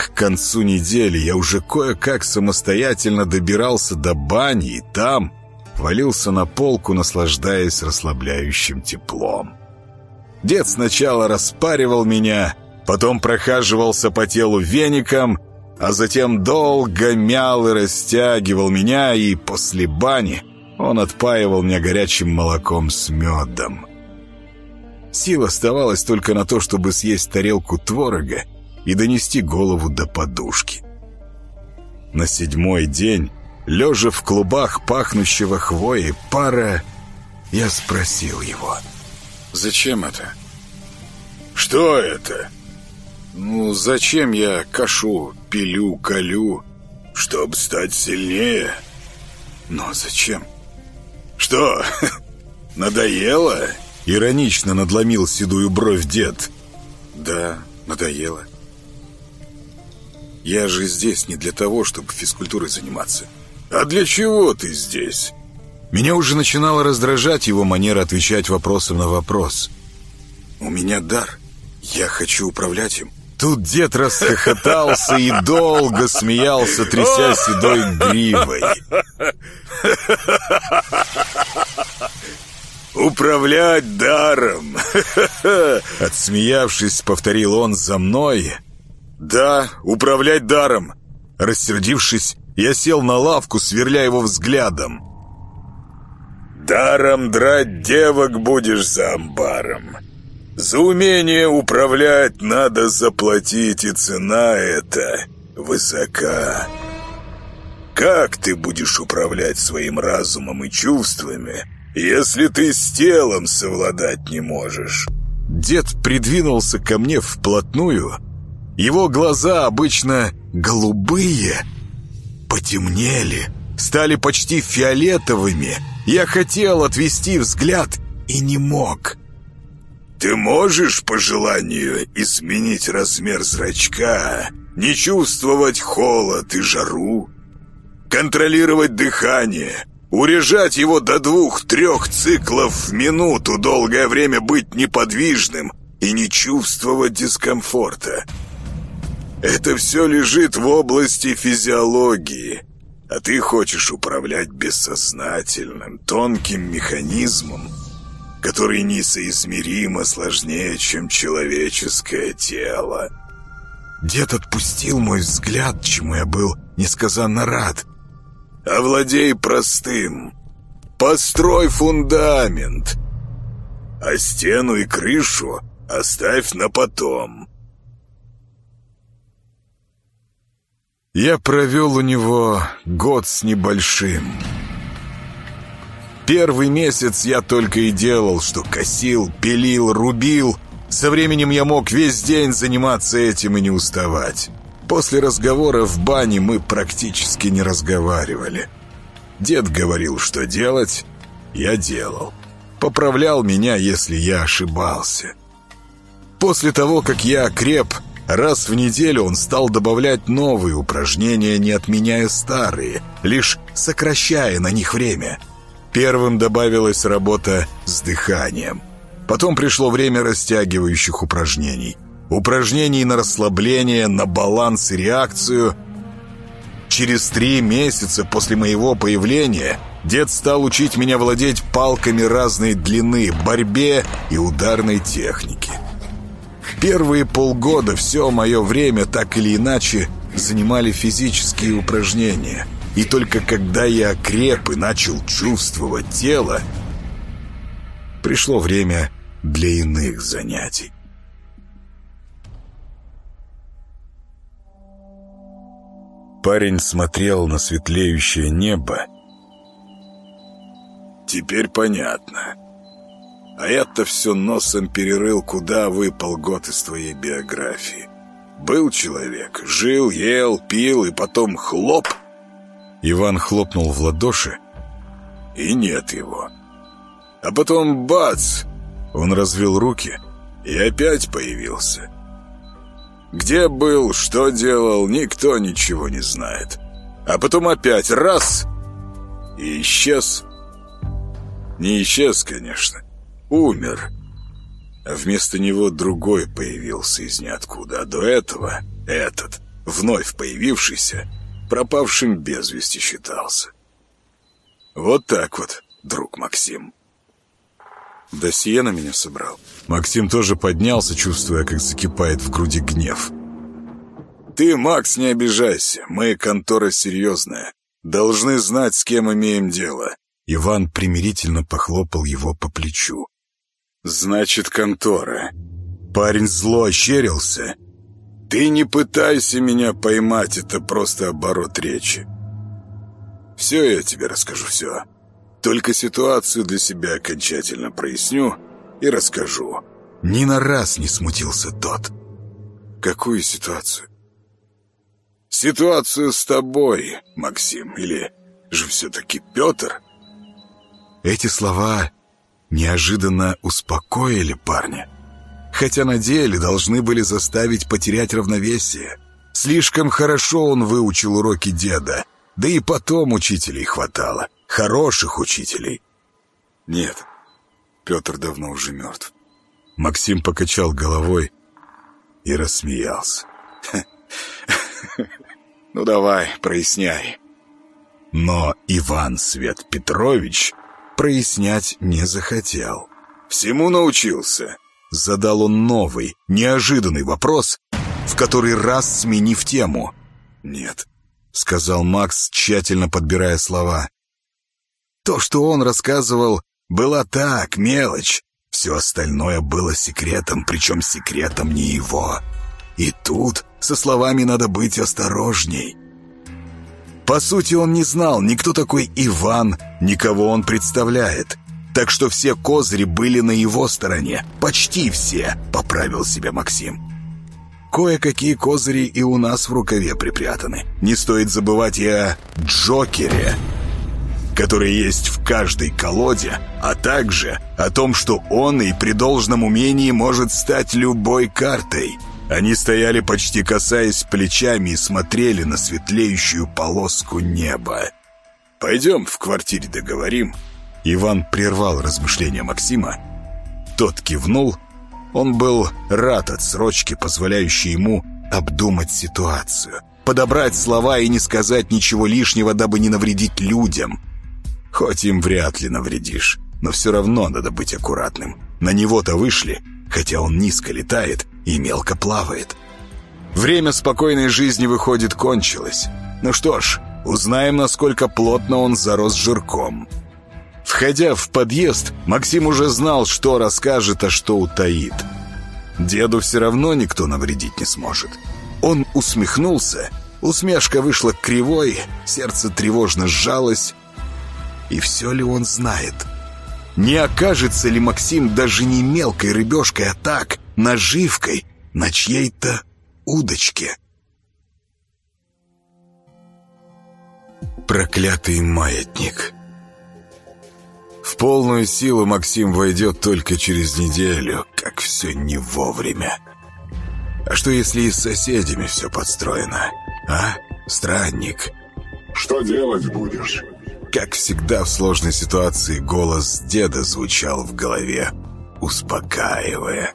к концу недели я уже кое-как самостоятельно добирался до бани и там валился на полку, наслаждаясь расслабляющим теплом. Дед сначала распаривал меня, потом прохаживался по телу веником, а затем долго мял и растягивал меня, и после бани он отпаивал меня горячим молоком с медом. Сил оставалось только на то, чтобы съесть тарелку творога и донести голову до подушки. На седьмой день, лежа в клубах пахнущего хвои пара, я спросил его. «Зачем это?» «Что это?» «Ну, зачем я кашу, пилю, колю?» «Чтоб стать сильнее». «Но зачем?» «Что, надоело?» Иронично надломил седую бровь дед. «Да, надоело. Я же здесь не для того, чтобы физкультурой заниматься. А для чего ты здесь? Меня уже начинала раздражать его манера отвечать вопросом на вопрос. У меня дар. Я хочу управлять им. Тут дед расхохотался и долго смеялся, тряся седой гривой. «Управлять даром!» Отсмеявшись, повторил он за мной, «Да, управлять даром!» Рассердившись, я сел на лавку, сверля его взглядом. «Даром драть девок будешь за амбаром. За умение управлять надо заплатить, и цена эта высока. Как ты будешь управлять своим разумом и чувствами, если ты с телом совладать не можешь?» Дед придвинулся ко мне вплотную, его глаза, обычно голубые, потемнели, стали почти фиолетовыми. Я хотел отвести взгляд и не мог. «Ты можешь по желанию изменить размер зрачка, не чувствовать холод и жару, контролировать дыхание, урежать его до двух-трех циклов в минуту, долгое время быть неподвижным и не чувствовать дискомфорта?» Это все лежит в области физиологии, а ты хочешь управлять бессознательным, тонким механизмом, который несоизмеримо сложнее, чем человеческое тело. Дед отпустил мой взгляд, чему я был несказанно рад. «Овладей простым. Построй фундамент. А стену и крышу оставь на потом». Я провел у него год с небольшим. Первый месяц я только и делал, что косил, пилил, рубил. Со временем я мог весь день заниматься этим и не уставать. После разговора в бане мы практически не разговаривали. Дед говорил, что делать, я делал. Поправлял меня, если я ошибался. После того, как я окреп, Раз в неделю он стал добавлять новые упражнения, не отменяя старые, лишь сокращая на них время. Первым добавилась работа с дыханием. Потом пришло время растягивающих упражнений. Упражнений на расслабление, на баланс и реакцию. Через три месяца после моего появления дед стал учить меня владеть палками разной длины, борьбе и ударной технике. Первые полгода все мое время так или иначе занимали физические упражнения. И только когда я окреп и начал чувствовать тело, пришло время для иных занятий. Парень смотрел на светлеющее небо. «Теперь понятно. А я-то все носом перерыл, куда выпал год из твоей биографии. Был человек, жил, ел, пил, и потом хлоп. Иван хлопнул в ладоши. И нет его. А потом бац! Он развел руки и опять появился. Где был, что делал, никто ничего не знает. А потом опять раз и исчез. Не исчез, конечно умер. А вместо него другой появился из ниоткуда. А до этого этот, вновь появившийся, пропавшим без вести считался. Вот так вот, друг Максим. Досье на меня собрал. Максим тоже поднялся, чувствуя, как закипает в груди гнев. «Ты, Макс, не обижайся. Мы контора серьезная. Должны знать, с кем имеем дело». Иван примирительно похлопал его по плечу. «Значит, контора». Парень зло ощерился. «Ты не пытайся меня поймать, это просто оборот речи. Все я тебе расскажу, все. Только ситуацию для себя окончательно проясню и расскажу». Ни на раз не смутился тот. «Какую ситуацию?» «Ситуацию с тобой, Максим, или же все-таки Петр?» Эти слова неожиданно успокоили парня. Хотя на деле должны были заставить потерять равновесие. Слишком хорошо он выучил уроки деда, да и потом учителей хватало, хороших учителей. Нет, Петр давно уже мертв. Максим покачал головой и рассмеялся. «Ну давай, проясняй». Но Иван Свет Петрович прояснять не захотел. «Всему научился?» Задал он новый, неожиданный вопрос, в который раз сменив тему. «Нет», — сказал Макс, тщательно подбирая слова. То, что он рассказывал, была так, мелочь. Все остальное было секретом, причем секретом не его. И тут со словами надо быть осторожней. По сути, он не знал, никто такой Иван, никого он представляет. Так что все козыри были на его стороне. Почти все, поправил себя Максим. Кое-какие козыри и у нас в рукаве припрятаны. Не стоит забывать и о Джокере, который есть в каждой колоде, а также о том, что он и при должном умении может стать любой картой – они стояли почти касаясь плечами и смотрели на светлеющую полоску неба. «Пойдем в квартире договорим». Иван прервал размышления Максима. Тот кивнул. Он был рад отсрочке, позволяющей ему обдумать ситуацию. Подобрать слова и не сказать ничего лишнего, дабы не навредить людям. Хоть им вряд ли навредишь, но все равно надо быть аккуратным. На него-то вышли, хотя он низко летает, и мелко плавает. Время спокойной жизни, выходит, кончилось. Ну что ж, узнаем, насколько плотно он зарос жирком. Входя в подъезд, Максим уже знал, что расскажет, а что утаит. Деду все равно никто навредить не сможет. Он усмехнулся, усмешка вышла кривой, сердце тревожно сжалось. И все ли он знает? Не окажется ли Максим даже не мелкой рыбешкой, а так, наживкой на чьей-то удочке? Проклятый маятник. В полную силу Максим войдет только через неделю, как все не вовремя. А что, если и с соседями все подстроено? А, странник? Что делать будешь? Как всегда в сложной ситуации голос деда звучал в голове, успокаивая.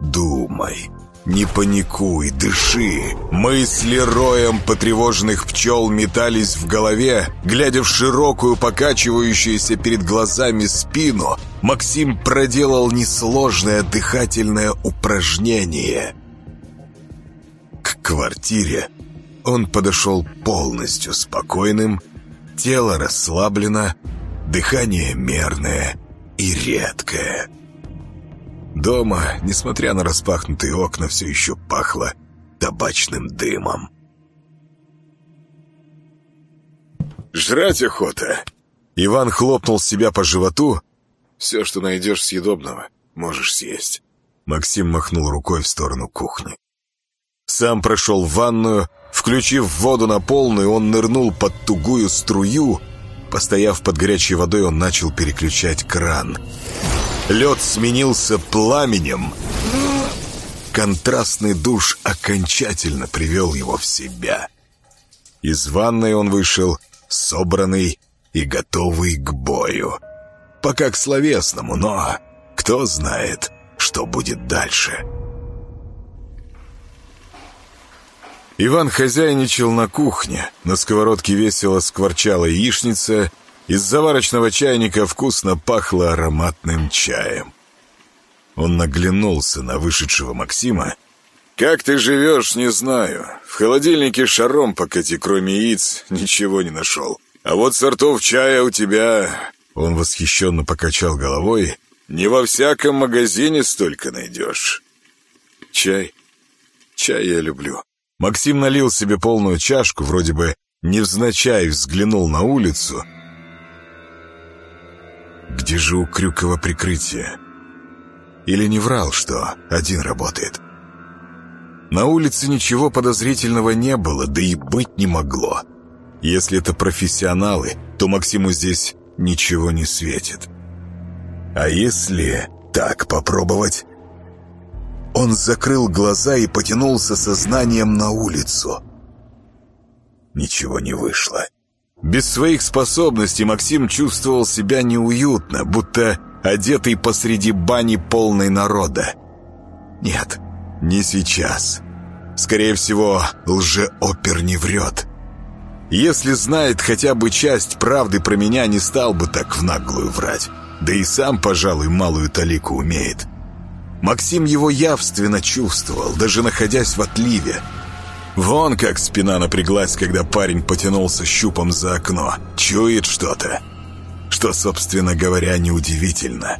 «Думай, не паникуй, дыши!» Мысли роем потревоженных пчел метались в голове, глядя в широкую, покачивающуюся перед глазами спину, Максим проделал несложное дыхательное упражнение. К квартире он подошел полностью спокойным, тело расслаблено, дыхание мерное и редкое. Дома, несмотря на распахнутые окна, все еще пахло табачным дымом. «Жрать охота!» Иван хлопнул себя по животу. «Все, что найдешь съедобного, можешь съесть». Максим махнул рукой в сторону кухни. Сам прошел в ванную, включив воду на полную, он нырнул под тугую струю. Постояв под горячей водой, он начал переключать кран. Лед сменился пламенем. Контрастный душ окончательно привел его в себя. Из ванной он вышел собранный и готовый к бою. Пока к словесному, но кто знает, что будет дальше. Иван хозяйничал на кухне. На сковородке весело скворчала яичница. Из заварочного чайника вкусно пахло ароматным чаем. Он наглянулся на вышедшего Максима. «Как ты живешь, не знаю. В холодильнике шаром покати, кроме яиц, ничего не нашел. А вот сортов чая у тебя...» Он восхищенно покачал головой. «Не во всяком магазине столько найдешь». «Чай? Чай я люблю». Максим налил себе полную чашку, вроде бы невзначай взглянул на улицу. Где же у Крюкова прикрытие? Или не врал, что один работает? На улице ничего подозрительного не было, да и быть не могло. Если это профессионалы, то Максиму здесь ничего не светит. А если так попробовать? Он закрыл глаза и потянулся сознанием на улицу. Ничего не вышло. Без своих способностей Максим чувствовал себя неуютно, будто одетый посреди бани полной народа. Нет, не сейчас. Скорее всего, лжеопер не врет. Если знает хотя бы часть правды про меня, не стал бы так в наглую врать. Да и сам, пожалуй, малую талику умеет. Максим его явственно чувствовал, даже находясь в отливе. Вон как спина напряглась, когда парень потянулся щупом за окно. Чует что-то. Что, собственно говоря, неудивительно.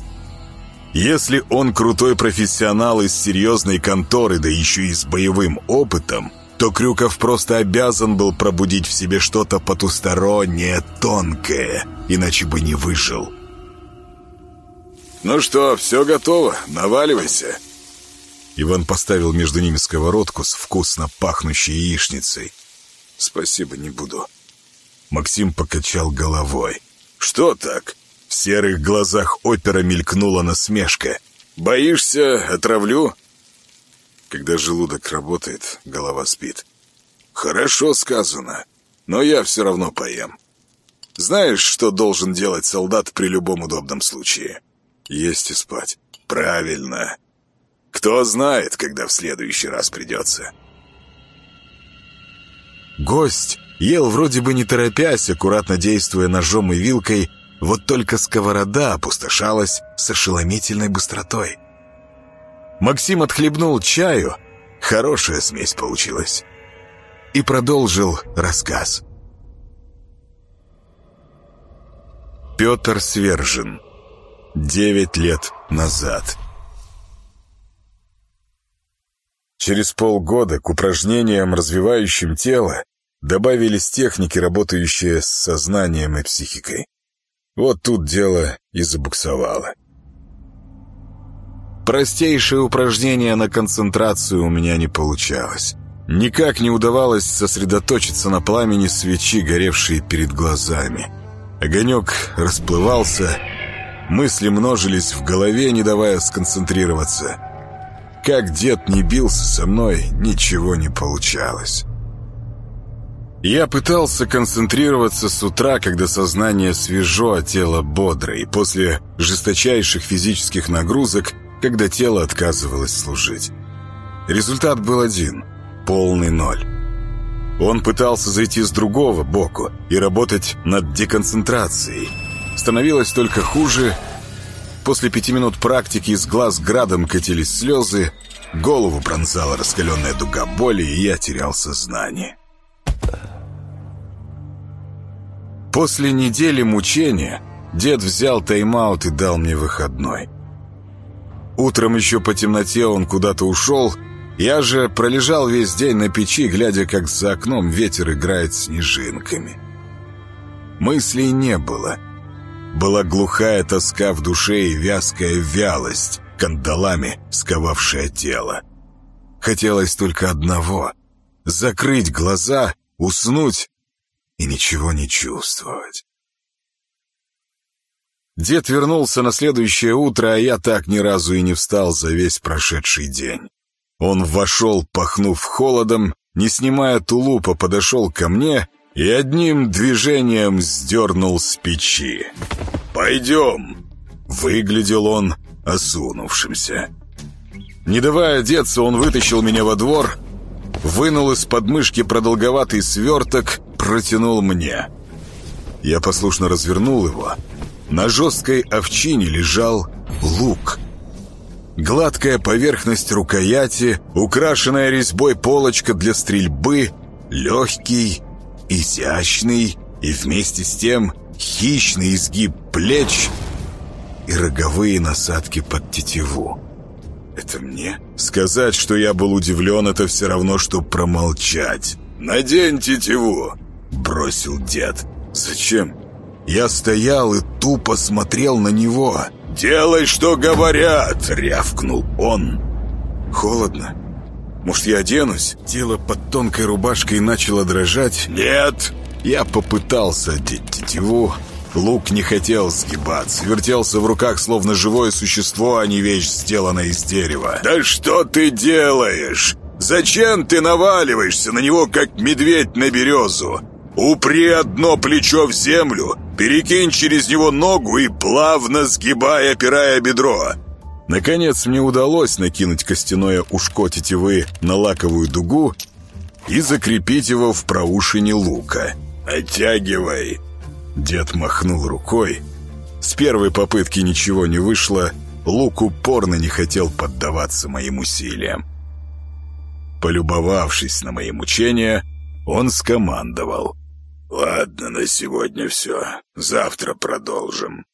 Если он крутой профессионал из серьезной конторы, да еще и с боевым опытом, то Крюков просто обязан был пробудить в себе что-то потустороннее, тонкое, иначе бы не выжил. «Ну что, все готово, наваливайся». Иван поставил между ними сковородку с вкусно пахнущей яичницей. «Спасибо, не буду». Максим покачал головой. «Что так?» В серых глазах опера мелькнула насмешка. «Боишься, отравлю?» Когда желудок работает, голова спит. «Хорошо сказано, но я все равно поем. Знаешь, что должен делать солдат при любом удобном случае?» Есть и спать. Правильно. Кто знает, когда в следующий раз придется. Гость ел вроде бы не торопясь, аккуратно действуя ножом и вилкой, вот только сковорода опустошалась с ошеломительной быстротой. Максим отхлебнул чаю, Хорошая смесь получилась. И продолжил рассказ. Петр Свержин. Девять лет назад. Через полгода к упражнениям, развивающим тело, добавились техники, работающие с сознанием и психикой. Вот тут дело и забуксовало. Простейшее упражнение на концентрацию у меня не получалось. Никак не удавалось сосредоточиться на пламени свечи, горевшей перед глазами. Огонек расплывался, мысли множились в голове, не давая сконцентрироваться. Как дед не бился со мной, ничего не получалось. Я пытался концентрироваться с утра, когда сознание свежо, а тело бодро, и после жесточайших физических нагрузок, когда тело отказывалось служить. Результат был один — полный ноль. Он пытался зайти с другого боку и работать над деконцентрацией. Становилось только хуже. После пяти минут практики из глаз градом катились слезы, голову пронзала раскаленная дуга боли, и я терял сознание. После недели мучения дед взял тайм-аут и дал мне выходной. Утром еще по темноте он куда-то ушел, я же пролежал весь день на печи, глядя, как за окном ветер играет снежинками. Мыслей не было. Была глухая тоска в душе и вязкая вялость, кандалами сковавшая тело. Хотелось только одного — закрыть глаза, уснуть и ничего не чувствовать. Дед вернулся на следующее утро, а я так ни разу и не встал за весь прошедший день. Он вошел, пахнув холодом, не снимая тулупа, подошел ко мне и одним движением сдернул с печи. «Пойдем!» Выглядел он осунувшимся. Не давая одеться, он вытащил меня во двор, вынул из подмышки продолговатый сверток, протянул мне. Я послушно развернул его. На жесткой овчине лежал лук. Гладкая поверхность рукояти, украшенная резьбой полочка для стрельбы, легкий, изящный и вместе с тем хищный изгиб плеч и роговые насадки под тетиву. Это мне? Сказать, что я был удивлен, это все равно, что промолчать. «Надень тетиву!» Бросил дед. «Зачем?» Я стоял и тупо смотрел на него. «Делай, что говорят!» — рявкнул он. «Холодно. Может, я оденусь?» Тело под тонкой рубашкой начало дрожать. «Нет!» Я попытался одеть тетиву. Лук не хотел сгибаться, вертелся в руках, словно живое существо, а не вещь, сделанная из дерева. «Да что ты делаешь? Зачем ты наваливаешься на него, как медведь на березу? Упри одно плечо в землю, перекинь через него ногу и плавно сгибай, опирая бедро. Наконец мне удалось накинуть костяное ушко тетивы на лаковую дугу и закрепить его в проушине лука. «Оттягивай!» Дед махнул рукой. С первой попытки ничего не вышло, лук упорно не хотел поддаваться моим усилиям. Полюбовавшись на мои мучения, он скомандовал. «Ладно, на сегодня все. Завтра продолжим».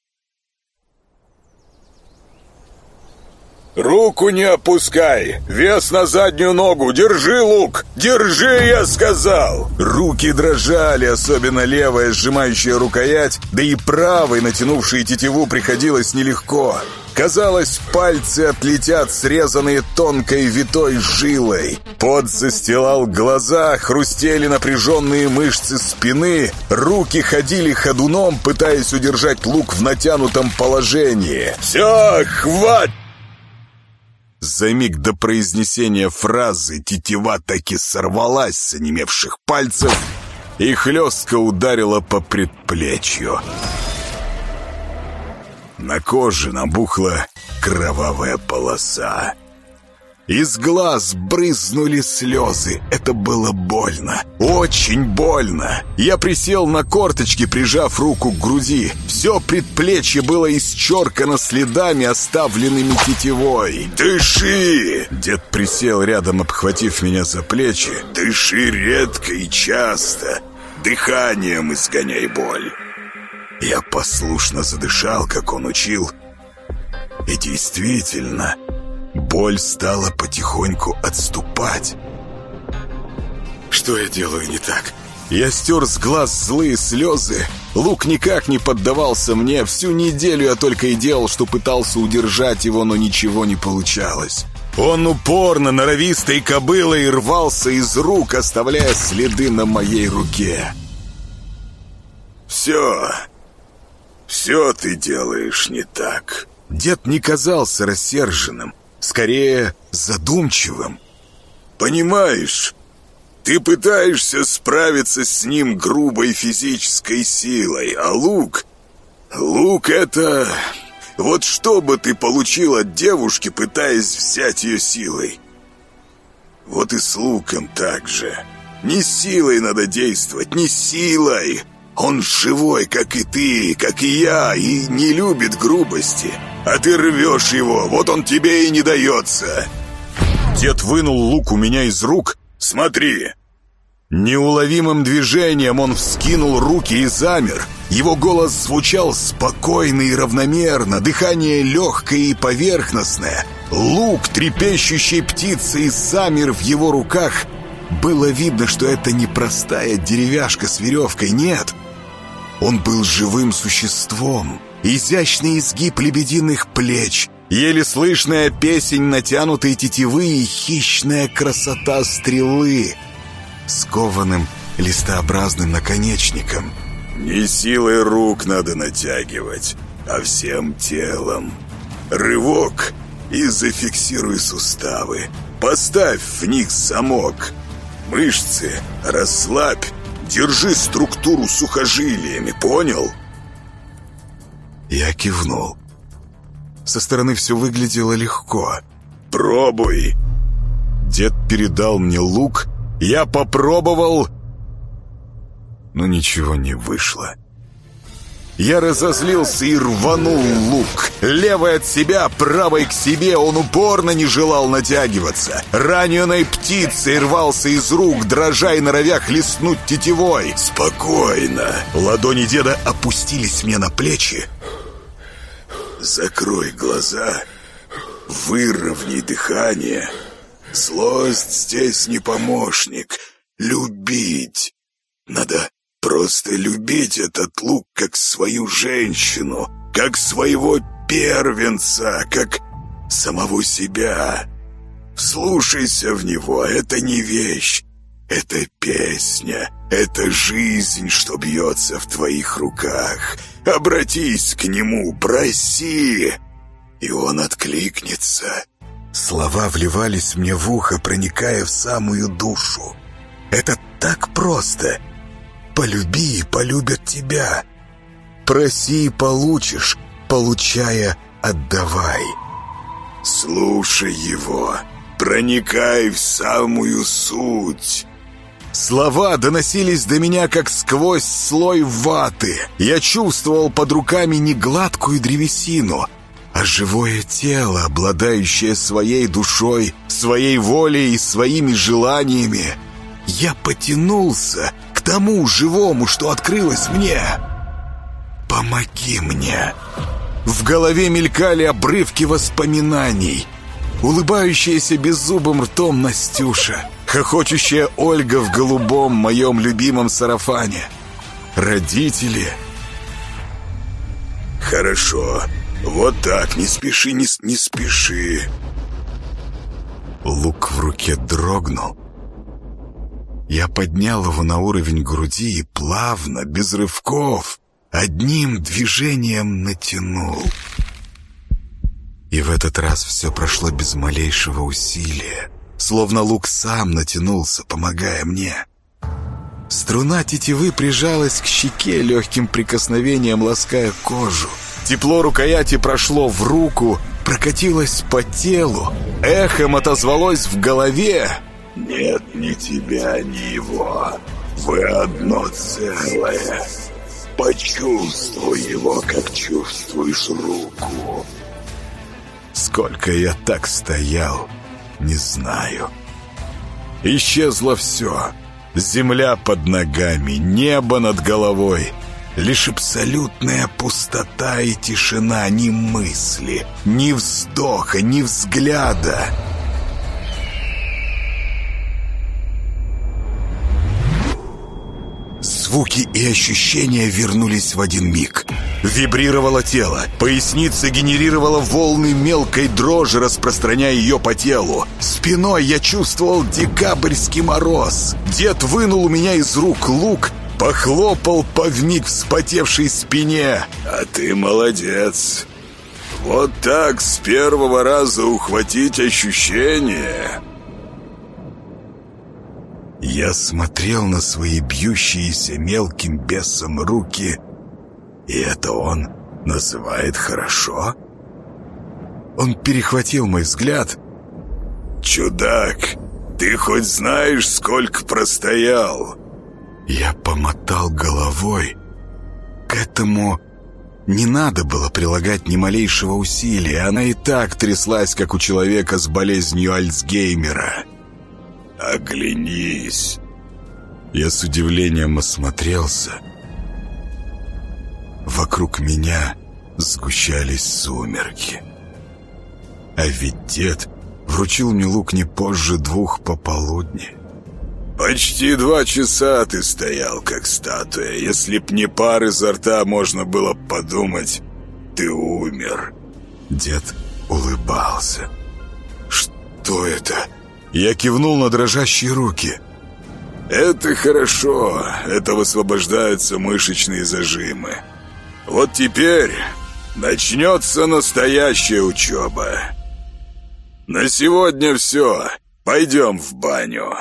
«Руку не опускай! Вес на заднюю ногу! Держи лук! Держи, я сказал!» Руки дрожали, особенно левая, сжимающая рукоять, да и правой, натянувшей тетиву, приходилось нелегко. Казалось, пальцы отлетят, срезанные тонкой витой жилой. Пот застилал глаза, хрустели напряженные мышцы спины, руки ходили ходуном, пытаясь удержать лук в натянутом положении. «Все, хватит!» За миг до произнесения фразы тетива таки сорвалась с онемевших пальцев и хлестко ударила по предплечью. На коже набухла кровавая полоса. Из глаз брызнули слезы. Это было больно. Очень больно. Я присел на корточки, прижав руку к груди. Все предплечье было исчеркано следами, оставленными тетивой. «Дыши!» Дед присел рядом, обхватив меня за плечи. «Дыши редко и часто. Дыханием изгоняй боль». Я послушно задышал, как он учил. И действительно, боль стала потихоньку отступать. Что я делаю не так? Я стер с глаз злые слезы. Лук никак не поддавался мне. Всю неделю я только и делал, что пытался удержать его, но ничего не получалось. Он упорно, норовистой кобылой рвался из рук, оставляя следы на моей руке. «Все, все ты делаешь не так». Дед не казался рассерженным, скорее задумчивым. «Понимаешь, ты пытаешься справиться с ним грубой физической силой, а лук... Лук — это... Вот что бы ты получил от девушки, пытаясь взять ее силой? Вот и с луком так же. Не силой надо действовать, не силой. Он живой, как и ты, как и я, и не любит грубости. А ты рвешь его, вот он тебе и не дается. Дед вынул лук у меня из рук. Смотри. Неуловимым движением он вскинул руки и замер. Его голос звучал спокойно и равномерно, дыхание легкое и поверхностное. Лук трепещущей птицы замер в его руках. Было видно, что это не простая деревяшка с веревкой, нет. Он был живым существом. Изящный изгиб лебединых плеч, еле слышная песень натянутой тетивы и хищная красота стрелы с кованым листообразным наконечником. Не силой рук надо натягивать, а всем телом. Рывок и зафиксируй суставы. Поставь в них замок. Мышцы расслабь, держи структуру сухожилиями, понял? Я кивнул. Со стороны все выглядело легко. «Пробуй!» Дед передал мне лук, я попробовал, но ничего не вышло. Я разозлился и рванул лук. Левый от себя, правой к себе, он упорно не желал натягиваться. Раненой птицей рвался из рук, дрожа и норовя хлестнуть тетивой. «Спокойно!» Ладони деда опустились мне на плечи. «Закрой глаза, выровняй дыхание. Злость здесь не помощник. Любить. Надо Просто любить этот лук как свою женщину, как своего первенца, как самого себя. Слушайся в него, это не вещь, это песня, это жизнь, что бьется в твоих руках. Обратись к нему, проси, и он откликнется. Слова вливались мне в ухо, проникая в самую душу. Это так просто — Полюби полюбят тебя. Проси и получишь, получая, отдавай. Слушай его, проникай в самую суть. Слова доносились до меня, как сквозь слой ваты. Я чувствовал под руками не гладкую древесину, а живое тело, обладающее своей душой, своей волей и своими желаниями. Я потянулся, тому живому, что открылось мне. Помоги мне. В голове мелькали обрывки воспоминаний. Улыбающаяся беззубым ртом Настюша. Хохочущая Ольга в голубом моем любимом сарафане. Родители. Хорошо. Вот так, не спеши, не, не спеши. Лук в руке дрогнул. Я поднял его на уровень груди и плавно, без рывков, одним движением натянул. И в этот раз все прошло без малейшего усилия, словно лук сам натянулся, помогая мне. Струна тетивы прижалась к щеке легким прикосновением, лаская кожу. Тепло рукояти прошло в руку, прокатилось по телу, эхом отозвалось в голове. «Нет ни тебя, ни его. Вы одно целое. Почувствуй его, как чувствуешь руку». Сколько я так стоял, не знаю. Исчезло все. Земля под ногами, небо над головой. Лишь абсолютная пустота и тишина, ни мысли, ни вздоха, ни взгляда. Звуки и ощущения вернулись в один миг. Вибрировало тело, поясница генерировала волны мелкой дрожи, распространяя ее по телу. Спиной я чувствовал декабрьский мороз. Дед вынул у меня из рук лук, похлопал по вмиг вспотевшей спине. «А ты молодец! Вот так с первого раза ухватить ощущение!» Я смотрел на свои бьющиеся мелким бесом руки, и это он называет хорошо? Он перехватил мой взгляд. «Чудак, ты хоть знаешь, сколько простоял?» Я помотал головой. К этому не надо было прилагать ни малейшего усилия. Она и так тряслась, как у человека с болезнью Альцгеймера. «Оглянись!» Я с удивлением осмотрелся. Вокруг меня сгущались сумерки. А ведь дед вручил мне лук не позже двух пополудни. «Почти два часа ты стоял, как статуя. Если б не пар изо рта, можно было подумать, ты умер». Дед улыбался. «Что это?» Я кивнул на дрожащие руки. «Это хорошо. Это высвобождаются мышечные зажимы. Вот теперь начнется настоящая учеба. На сегодня все. Пойдем в баню».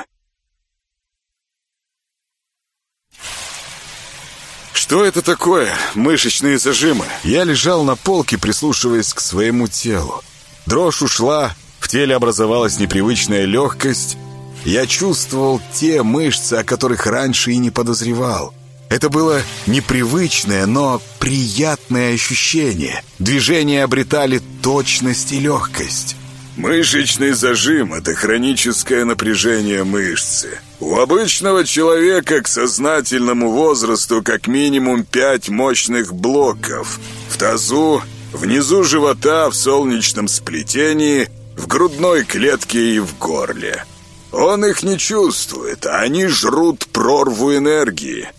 Что это такое? Мышечные зажимы. Я лежал на полке, прислушиваясь к своему телу. Дрожь ушла, в теле образовалась непривычная легкость. Я чувствовал те мышцы, о которых раньше и не подозревал. Это было непривычное, но приятное ощущение. Движения обретали точность и легкость. Мышечный зажим – это хроническое напряжение мышцы. У обычного человека к сознательному возрасту как минимум пять мощных блоков. В тазу, внизу живота, в солнечном сплетении, в грудной клетке и в горле. Он их не чувствует, а они жрут прорву энергии.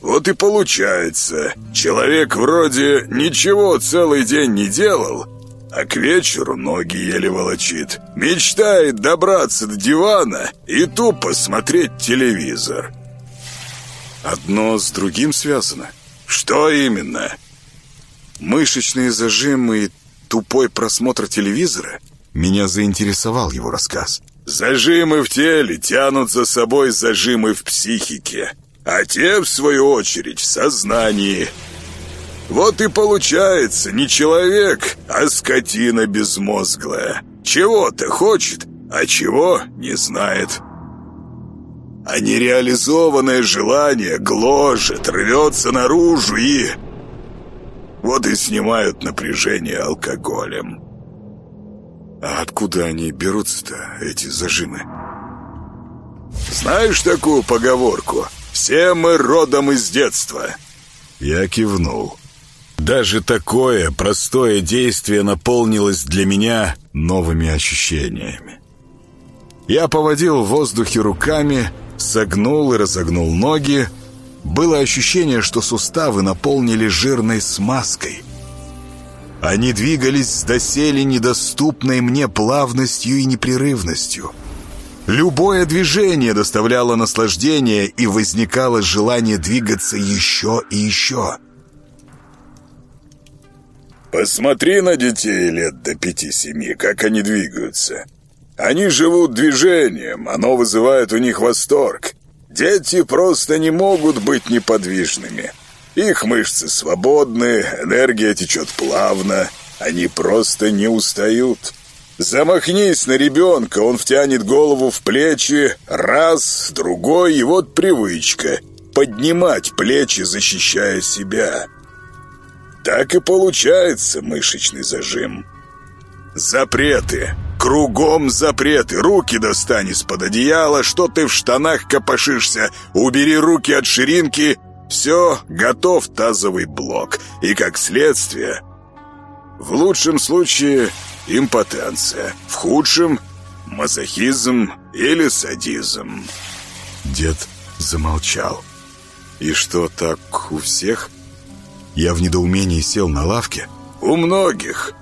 Вот и получается, человек вроде ничего целый день не делал – а к вечеру ноги еле волочит. Мечтает добраться до дивана и тупо смотреть телевизор. Одно с другим связано. Что именно? Мышечные зажимы и тупой просмотр телевизора? Меня заинтересовал его рассказ. Зажимы в теле тянут за собой зажимы в психике, а те, в свою очередь, в сознании – вот и получается не человек, а скотина безмозглая. Чего-то хочет, а чего не знает. А нереализованное желание гложет, рвется наружу и... Вот и снимают напряжение алкоголем. А откуда они берутся-то, эти зажимы? Знаешь такую поговорку? Все мы родом из детства. Я кивнул. Даже такое простое действие наполнилось для меня новыми ощущениями. Я поводил в воздухе руками, согнул и разогнул ноги. Было ощущение, что суставы наполнили жирной смазкой. Они двигались с доселе недоступной мне плавностью и непрерывностью. Любое движение доставляло наслаждение, и возникало желание двигаться еще и еще. Посмотри на детей лет до пяти-семи, как они двигаются. Они живут движением, оно вызывает у них восторг. Дети просто не могут быть неподвижными. Их мышцы свободны, энергия течет плавно. Они просто не устают. Замахнись на ребенка, он втянет голову в плечи, раз, другой, и вот привычка — поднимать плечи, защищая себя. Так и получается мышечный зажим. Запреты. Кругом запреты. Руки достань из-под одеяла, что ты в штанах копошишься. Убери руки от ширинки. Все, готов тазовый блок. И как следствие... В лучшем случае импотенция, в худшем – мазохизм или садизм. Дед замолчал. «И что, так у всех?» Я в недоумении сел на лавке. «У многих».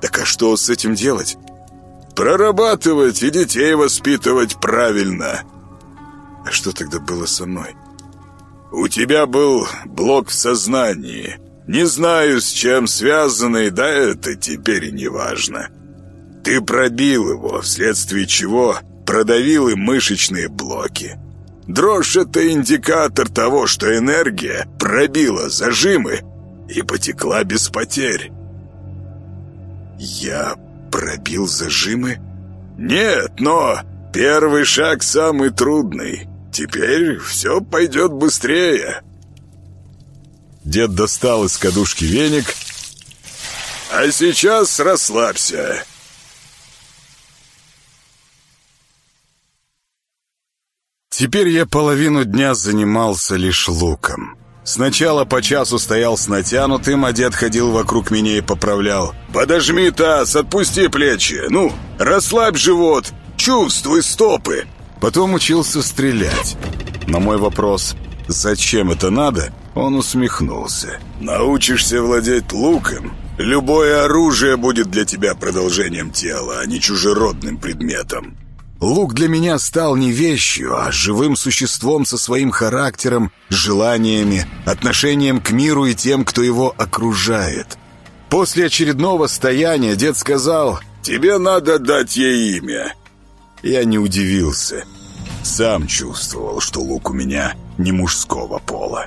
«Так а что с этим делать?» «Прорабатывать и детей воспитывать правильно». «А что тогда было со мной?» «У тебя был блок в сознании». Не знаю, с чем связанный, да это теперь и не важно. Ты пробил его, вследствие чего продавил и мышечные блоки. Дрожь — это индикатор того, что энергия пробила зажимы и потекла без потерь. Я пробил зажимы? Нет, но первый шаг самый трудный. Теперь все пойдет быстрее. Дед достал из кадушки веник. «А сейчас расслабься». Теперь я половину дня занимался лишь луком. Сначала по часу стоял с натянутым, а дед ходил вокруг меня и поправлял. «Подожми таз, отпусти плечи. Ну, расслабь живот, чувствуй стопы». Потом учился стрелять. На мой вопрос «Зачем это надо?» Он усмехнулся. «Научишься владеть луком, любое оружие будет для тебя продолжением тела, а не чужеродным предметом». Лук для меня стал не вещью, а живым существом со своим характером, желаниями, отношением к миру и тем, кто его окружает. После очередного стояния дед сказал «Тебе надо дать ей имя». Я не удивился. Сам чувствовал, что лук у меня не мужского пола.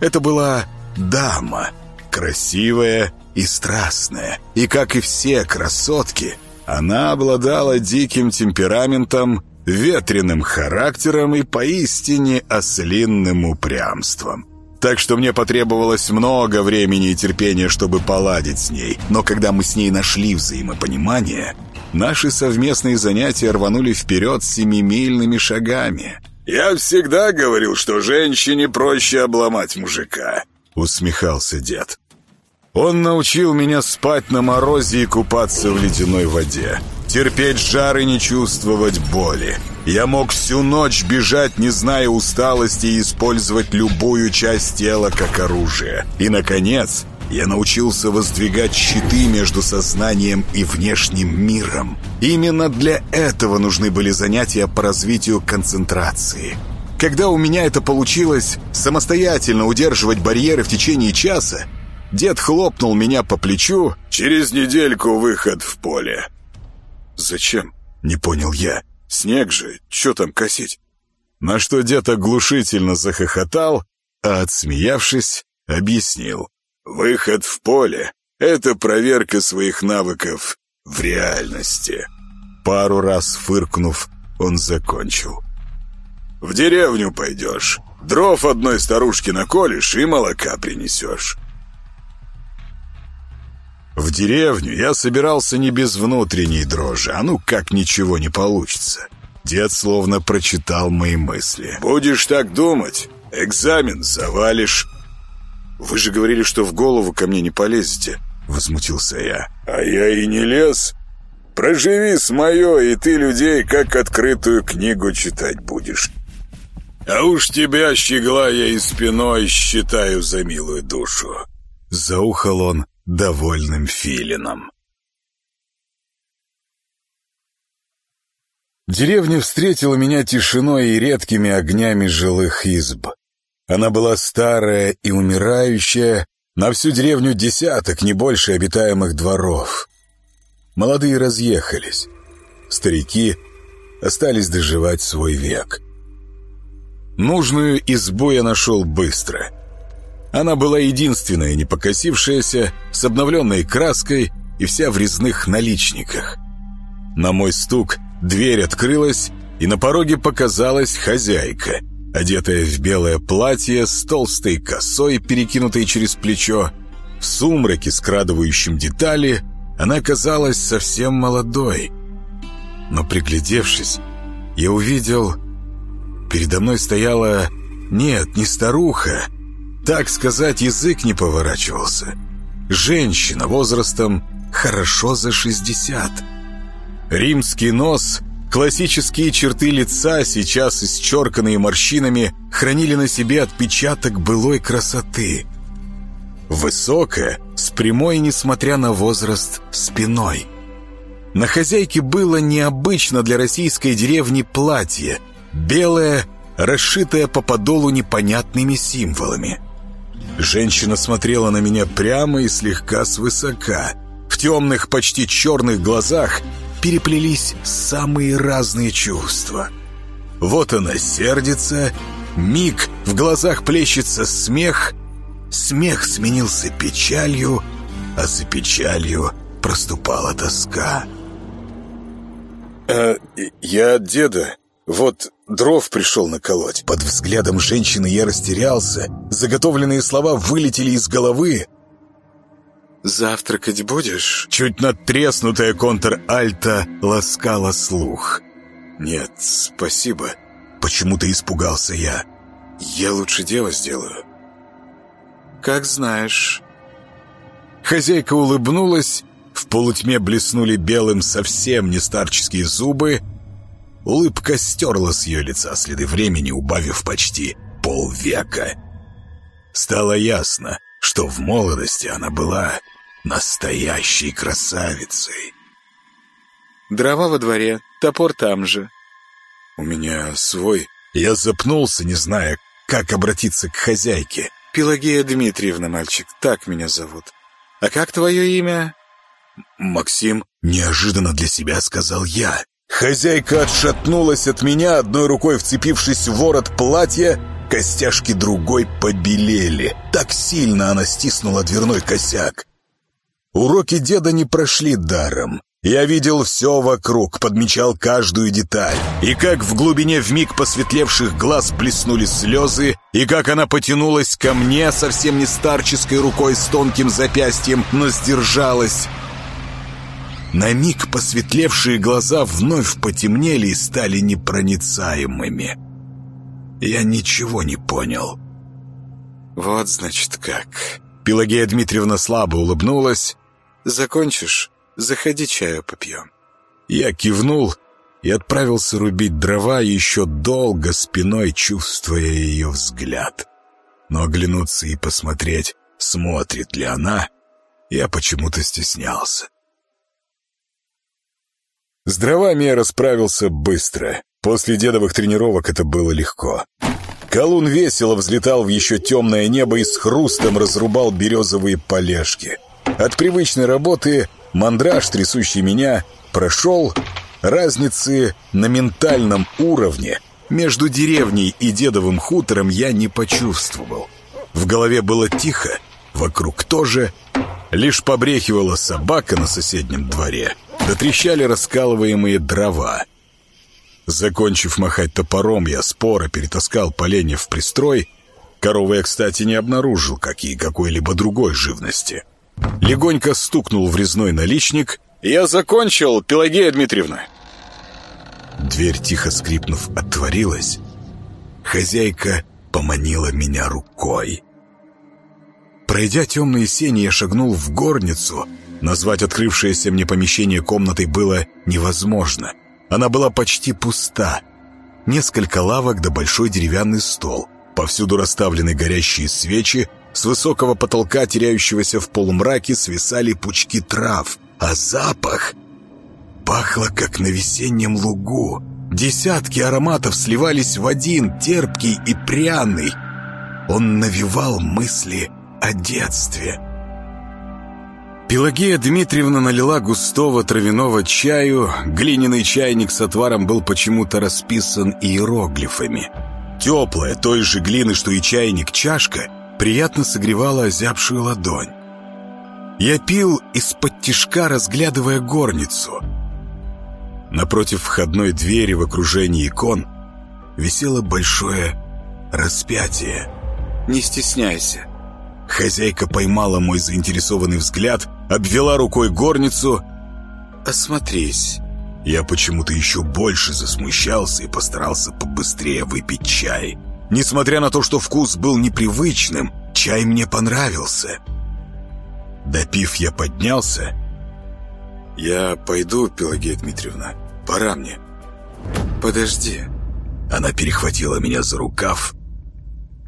Это была дама, красивая и страстная. И, как и все красотки, она обладала диким темпераментом, ветреным характером и поистине ослинным упрямством. Так что мне потребовалось много времени и терпения, чтобы поладить с ней. Но когда мы с ней нашли взаимопонимание, наши совместные занятия рванули вперед семимильными шагами – «Я всегда говорил, что женщине проще обломать мужика», — усмехался дед. Он научил меня спать на морозе и купаться в ледяной воде. Терпеть жар и не чувствовать боли. Я мог всю ночь бежать, не зная усталости, и использовать любую часть тела как оружие. И, наконец, я научился воздвигать щиты между сознанием и внешним миром. Именно для этого нужны были занятия по развитию концентрации. Когда у меня это получилось, самостоятельно удерживать барьеры в течение часа, дед хлопнул меня по плечу. «Через недельку выход в поле». «Зачем?» — не понял я. «Снег же, что там косить?» На что дед оглушительно захохотал, а, отсмеявшись, объяснил. Выход в поле — это проверка своих навыков в реальности. Пару раз фыркнув, он закончил. В деревню пойдешь, дров одной старушки наколешь и молока принесешь. В деревню я собирался не без внутренней дрожи, а ну как ничего не получится. Дед словно прочитал мои мысли. «Будешь так думать, экзамен завалишь». «Вы же говорили, что в голову ко мне не полезете», — возмутился я. «А я и не лез. Проживи с мое, и ты людей как открытую книгу читать будешь. А уж тебя, щегла, я и спиной считаю за милую душу». Заухал он довольным филином. Деревня встретила меня тишиной и редкими огнями жилых изб. Она была старая и умирающая, на всю деревню десяток, не больше обитаемых дворов. Молодые разъехались. Старики остались доживать свой век. Нужную избу я нашел быстро. Она была единственная, не покосившаяся, с обновленной краской и вся в резных наличниках. На мой стук дверь открылась, и на пороге показалась хозяйка, одетая в белое платье с толстой косой, перекинутой через плечо. В сумраке, скрадывающем детали, она казалась совсем молодой. Но приглядевшись, я увидел... Передо мной стояла... Нет, не старуха. Так сказать, язык не поворачивался. Женщина возрастом хорошо за шестьдесят. Римский нос, классические черты лица, сейчас исчерканные морщинами, хранили на себе отпечаток былой красоты. Высокая, с прямой, несмотря на возраст, спиной. На хозяйке было необычно для российской деревни платье, белое, расшитое по подолу непонятными символами. Женщина смотрела на меня прямо и слегка свысока. В темных, почти черных глазах переплелись самые разные чувства. Вот она сердится, миг, в глазах плещется смех, смех сменился печалью, а за печалью проступала тоска. «А я от деда. Вот дров пришел наколоть». Под взглядом женщины я растерялся, заготовленные слова вылетели из головы, «Завтракать будешь?» Чуть надтреснутая контр-альта ласкала слух. «Нет, спасибо». Почему-то испугался я. «Я лучше дело сделаю». «Как знаешь». Хозяйка улыбнулась, в полутьме блеснули белым совсем не старческие зубы. Улыбка стерла с ее лица следы времени, убавив почти полвека. Стало ясно, что в молодости она была настоящей красавицей. Дрова во дворе, топор там же. У меня свой. Я запнулся, не зная, как обратиться к хозяйке. Пелагея Дмитриевна, мальчик, так меня зовут. А как твое имя? Максим, неожиданно для себя сказал я. Хозяйка отшатнулась от меня, одной рукой вцепившись в ворот платья, костяшки другой побелели. Так сильно она стиснула дверной косяк. Уроки деда не прошли даром. Я видел все вокруг, подмечал каждую деталь. И как в глубине вмиг посветлевших глаз блеснули слезы, и как она потянулась ко мне совсем не старческой рукой с тонким запястьем, но сдержалась. На миг посветлевшие глаза вновь потемнели и стали непроницаемыми. Я ничего не понял. «Вот, значит, как...» Пелагея Дмитриевна слабо улыбнулась, Закончишь? Заходи, чаю попьем». Я кивнул и отправился рубить дрова, еще долго спиной чувствуя ее взгляд. Но оглянуться и посмотреть, смотрит ли она, я почему-то стеснялся. С дровами я расправился быстро. После дедовых тренировок это было легко. Колун весело взлетал в еще темное небо и с хрустом разрубал березовые полежки — от привычной работы мандраж, трясущий меня, прошел. Разницы на ментальном уровне между деревней и дедовым хутором я не почувствовал. В голове было тихо, вокруг тоже. Лишь побрехивала собака на соседнем дворе, дотрещали раскалываемые дрова. Закончив махать топором, я споро перетаскал поленья в пристрой. Коровы я, кстати, не обнаружил, как и какой-либо другой живности. Легонько стукнул в резной наличник. «Я закончил, Пелагея Дмитриевна!» Дверь, тихо скрипнув, отворилась. Хозяйка поманила меня рукой. Пройдя темные сени, я шагнул в горницу. Назвать открывшееся мне помещение комнатой было невозможно. Она была почти пуста. Несколько лавок да большой деревянный стол. Повсюду расставлены горящие свечи, с высокого потолка, теряющегося в полумраке, свисали пучки трав, а запах пахло, как на весеннем лугу. Десятки ароматов сливались в один, терпкий и пряный. Он навевал мысли о детстве. Пелагея Дмитриевна налила густого травяного чаю, глиняный чайник с отваром был почему-то расписан иероглифами. Теплая, той же глины, что и чайник, чашка — приятно согревала озябшую ладонь. Я пил из-под тишка, разглядывая горницу. Напротив входной двери в окружении икон висело большое распятие. «Не стесняйся». Хозяйка поймала мой заинтересованный взгляд, обвела рукой горницу. «Осмотрись». Я почему-то еще больше засмущался и постарался побыстрее выпить чай. Несмотря на то, что вкус был непривычным, чай мне понравился. Допив, я поднялся. «Я пойду, Пелагея Дмитриевна. Пора мне». «Подожди». Она перехватила меня за рукав.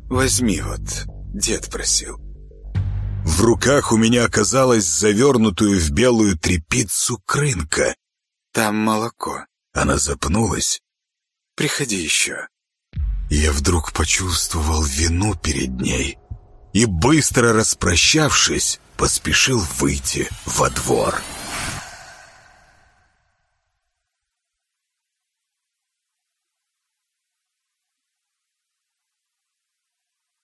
«Возьми вот, дед просил». В руках у меня оказалась завернутую в белую тряпицу крынка. «Там молоко». Она запнулась. «Приходи еще». Я вдруг почувствовал вину перед ней и, быстро распрощавшись, поспешил выйти во двор.